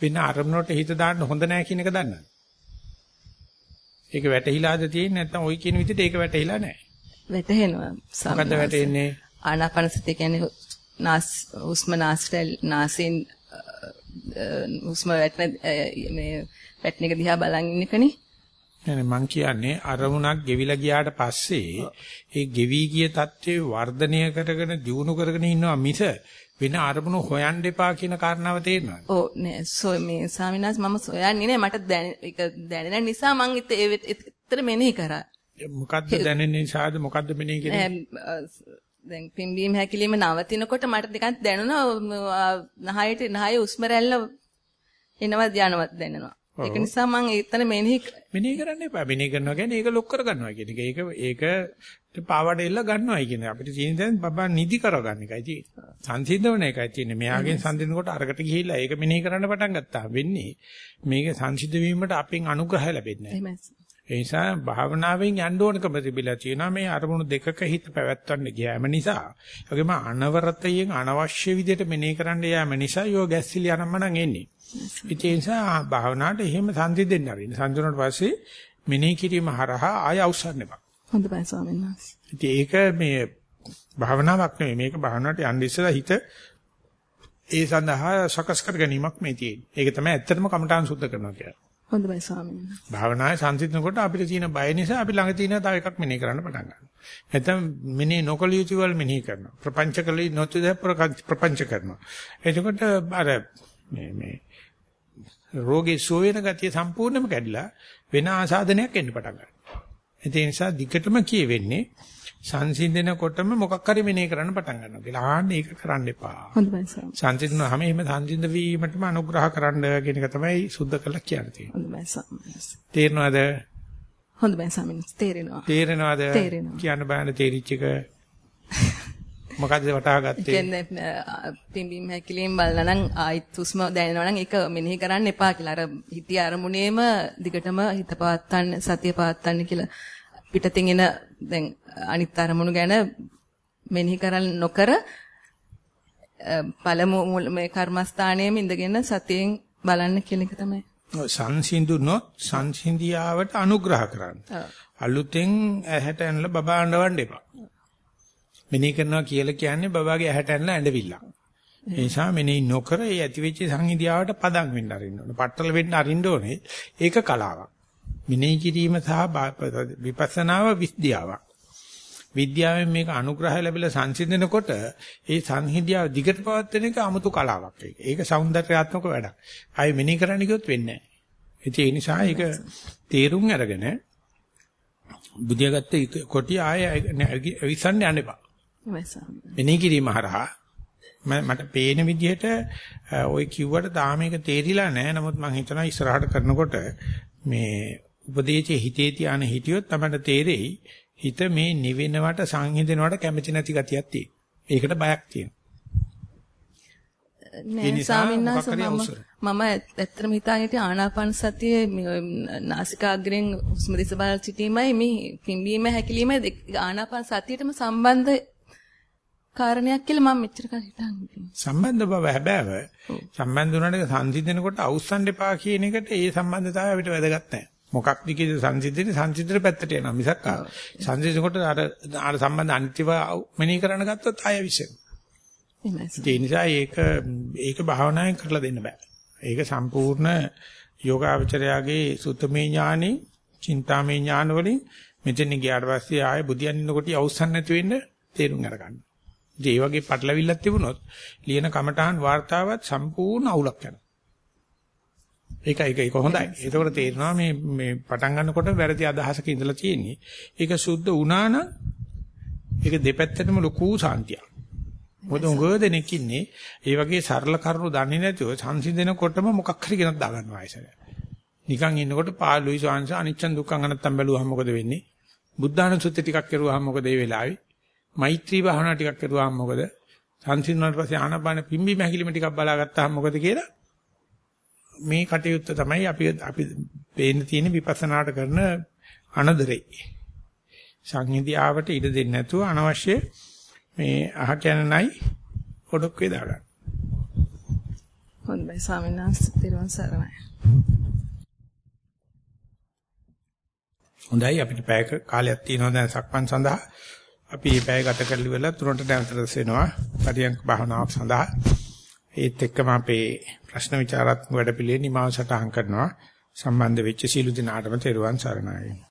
වෙන අරමුණට හිත දාන්න හොඳ නැහැ කියන එක දන්නා. ඒක වැටහිලාද තියෙන්නේ නැත්නම් ওই කියන විදිහට ඒක වැටහිලා නැහැ. වැටහෙනවා. මොකද්ද වැටෙන්නේ? ආනාපාන සතිය කියන්නේ නාස් හුස්ම නාසෙන් හුස්ම වැටෙන මේ වැටෙන එක දිහා බලන් ඉන්න එකනේ. නෑ මං කියන්නේ අරමුණක් ගෙවිලා ගියාට පස්සේ ඒ ගෙවි ගිය தත්ත්වේ වර්ධනය කරගෙන දියුණු කරගෙන ඉන්නවා මිස වෙන අරමුණු හොයන්න එපා කියන කාරණාව තේරෙනවද? ඔව් නෑ සෝ මේ ස්වාමිනාස් මම සොයන්නේ නෑ මට ඒක දැනෙන නිසා මං ඒතර මෙනෙහි කරා. මොකද්ද දැනෙන නිසාද මොකද්ද මෙනෙහි කරන්නේ? දැන් පිම්බීම හැකිලිම නවතිනකොට මට දෙකක් දැනුණා නහයට නහය උස්ම රැල්ල එනවා යනවා දැනෙනවා. ඒක නිසා මම ඒතන මෙනෙහි මෙනෙහි කරන්න එපා. මෙනෙහි කරනවා කියන්නේ ඒක ලොක් කර ගන්නවා කියන එක. ඒක ඒක පාවඩ එල්ල ගන්නවායි කියන්නේ. අපිට තියෙන දැන් බබා නිදි කරගන්න එකයි තියෙන්නේ. සංසිඳවන එකයි තියෙන්නේ. මෙයාගෙන් සංසිඳනකොට අරකට ගිහිල්ලා ඒක මෙනෙහි කරන්න පටන් ගත්තා. වෙන්නේ මේක සංසිඳ වීමට අපෙන් අනුග්‍රහය ලැබෙන්නේ නැහැ. ඒ නිසා භාවනාවෙන් යන්න ඕනකම තිබිලා තියෙනවා මේ අරමුණු දෙකක හිත පැවැත්වන්න ගියාම නිසා. ඒ වගේම අනවරතයෙන් අනවශ්‍ය විදිහට මෙනෙහි කරන්න යාම නිසා යෝ ගැස්සිලි අනම්මනම් එන්නේ. ඒ නිසා භාවනාවට එහෙම සංසිඳෙන්න ආරින්න. සංසිඳුණාට පස්සේ මෙනෙහි කිරීම හරහා ආය අවසන් එපා. හොඳයි ස්වාමීන් වහන්සේ. ඒක මේ භාවනාවක් නෙමෙයි මේක භාවනාවට යන්න ඉස්සලා හිත ඒ සඳහා සකස් කර ගැනීමක් මේ තියෙන්නේ. ඒක තමයි ඇත්තටම කමඨාන් සුද්ධ කරනවා කියන්නේ. හොඳයි ස්වාමීන් වහන්සේ. භාවනාවේ සංසිඳනකොට අපිට තියෙන බය නිසා අපි ළඟ තියෙන තව එකක් මෙනෙහි කරන්න පටන් ගන්නවා. නැත්නම් මෙනෙහි නොකළ යුතු වල මෙනෙහි කරනවා. ප්‍රපංච කළ නොතු ද ප්‍රපංච කරනවා. එතකොට අර මේ මේ රෝගේ සුව වෙන ගතිය සම්පූර්ණයෙන්ම කැඩිලා වෙන ආසාදනයක් එන්න පටන් ගන්නවා. ඒ නිසා දිගටම කියවෙන්නේ සංසිඳනකොටම මොකක් හරි මෙනෙහි කරන්න පටන් ගන්නවා කියලා. ආන්න ඒක කරන්න එපා. හොඳයි ස්වාමීන් සංසිඳනවාම එහෙම සංසිඳ වීමටම අනුග්‍රහ කරන්න කියන එක තමයි සුද්ධ කළා කියන්නේ. හොඳයි වහන්සේ. තේරෙනවද? හොඳයි වහන්සේ තේරෙනවා. තේරෙනවද? තේරෙනවා. කියන්න බෑනේ තේරිච්ච එක. මොකද්ද වටහා ගත්තේ? කියන්නේ පිම්බීම හැකිලින් බලලා නම් ආයිත් හුස්ම දැනෙනවා නම් ඒක මෙනෙහි කරන්න එපා කියලා. අර හිතේ අරමුණේම දිගටම හිත පවත්තන්න සතිය පවත්තන්න කියලා පිටතින් එන දැන් අනිත් අරමුණු ගැන මෙනෙහි කරන්න නොකර පළමු මේ කර්මස්ථානයේම ඉඳගෙන සතියෙන් බලන්න කියන එක තමයි. සංසිඳුනොත් සංසිඳියාවට අනුග්‍රහ කරන්න. අලුතෙන් ඇහැට ඇනලා බබා අඬවන්න එපා. මෙනෙහි කරනවා කියලා කියන්නේ බබාගේ ඇහැට ඇනලා ඇඬවිල්ලක්. ඒ නිසා මෙනෙහි නොකර ඒ ඇතිවෙච්ච සංහිඳියාවට පදම් වෙන්න අරින්න ඕනේ. පట్టල වෙන්න අරින්න ඕනේ. ඒක කලාවක්. මෙනෙහි කිරීම සහ විපස්සනාව විද්‍යාවක්. විද්‍යාවෙන් මේක අනුග්‍රහය ලැබිලා සංසිඳනකොට ඒ සංහිඳියාව දිගට පවත්වන එක 아무තු කලාවක්. ඒක సౌందర్యාත්මක වැඩක්. ආයෙ මෙනෙහි කරන්න කිව්වොත් වෙන්නේ නැහැ. ඒ නිසා ඒක තේරුම් අරගෙන බුදියාගත්ත කොටි ආයෙ ඇවිස්සන්න යන්න එපා. මෙනෙහි කිරීම හරහා මට පේන විදිහට ওই කිව්වට තාම මේක තේරිලා නැහැ. නමුත් මම හිතනවා ඉස්සරහට කරනකොට මේ උපදේශයේ හිතේ තියාන හිටියොත් තමයි තේරෙයි හිත මේ නිවෙනවට සංහිඳනවට කැමති නැති ගතියක් තියෙනවා. ඒකට බයක් තියෙනවා. නෑ ස්වාමීන් මම ඇත්තටම හිතාගෙන හිටිය ආනාපාන සතියේ නාසිකාග්‍රෙන් හුස්ම දිස බල සිටීමයි මේ පිම්බීම හැකිලිම ආනාපාන සතියටම සම්බන්ධ කාරණයක් කියලා මම මෙච්චර කල් හිතන්නේ. සම්බන්ධ බව හැබෑව. සම්බන්ධ වුණාට සංසිඳනකොට අවස්සන් එපා කියන එකට ඒ සම්බන්ධතාවය අපිට වැදගත් නැහැ. මොකක් දිගේද සංසිඳෙන්නේ සංසිඳන පැත්තට යනවා මිසක් සංසිඳනකොට අර අර සම්බන්ධ අනිත්‍යව මෙනෙහි කරන්න ගත්තොත් ආය විශ්ෙන්. ඒ නිසා ඒක ඒක භාවනාවෙන් කරලා දෙන්න බෑ. ඒක සම්පූර්ණ යෝගාචරයාගේ සුත්තමේ ඥානෙ, චින්තාමේ ඥාන වලින් මෙතන ගියාට පස්සේ ආය බුදියන් ඉන්නකොට අවසන් නැති වෙන්න තේරුම් අරගන්න. ඉතින් ඒ වගේ පටලවිල්ලක් තිබුණොත් ලියන කමඨාන් වார்த்தාවත් සම්පූර්ණ අවුලක් යනවා. ඒක ඒක ඒක හොඳයි. ඒකවල තේරෙනවා මේ මේ පටන් ගන්නකොට වැරදි අදහසක ඉඳලා තියෙන්නේ. ඒක සුද්ධ වුණා නම් ඒක දෙපැත්තටම ලොකු සාන්තියක්. මොකද උගව දෙනෙක් ඉන්නේ ඒ වගේ සරල කරුණු දන්නේ නැතුව සංසිඳනකොටම මොකක් හරි ගෙනත් දාගන්නවා ආයසරය. නිකන් ඉන්නකොට පාළුයි ස්වාංශ අනිච්චන් දුක්ඛං අනත්තම් බැලුවාම මොකද වෙන්නේ? බුද්ධානුසුත්ති ටිකක් කරුවාම මොකද ඒ වෙලාවේ? මෛත්‍රී භාවනා ටිකක් කරුවාම මොකද? සංසිඳුණාට පස්සේ ආනපාන පිම්බි මහකිලිම ටිකක් බලාගත්තාම මොකද කියලා මේ කටයුත්ත තමයි අපි අපි පේන්න තියෙන විපස්සනාට කරන අනදරේ. සංහිඳියාවට ඉඩ දෙන්නේ නැතුව අනවශ්‍ය මේ අහ කැනනයි ඔඩොක්කේ දාගන්න. හොඳයි ස්වාමීන් වහන්සේ තිරුවන් සරණයි. හොඳයි අපිට පැයක කාලයක් තියෙනවා දැන් සක්මන් සඳහා. අපි මේ පැය ගත කරලි වෙලා තුනට නැවත රැස් වෙනවා. පරියන්ක භාවනාවක් සඳහා. ඒත් එක්කම අපේ ප්‍රශ්න විචාරාත්මක වැඩපිළිවෙල නිමාව සටහන් කරනවා. සම්බන්ධ වෙච්ච සීල දිනාටම තෙරුවන් සරණයි.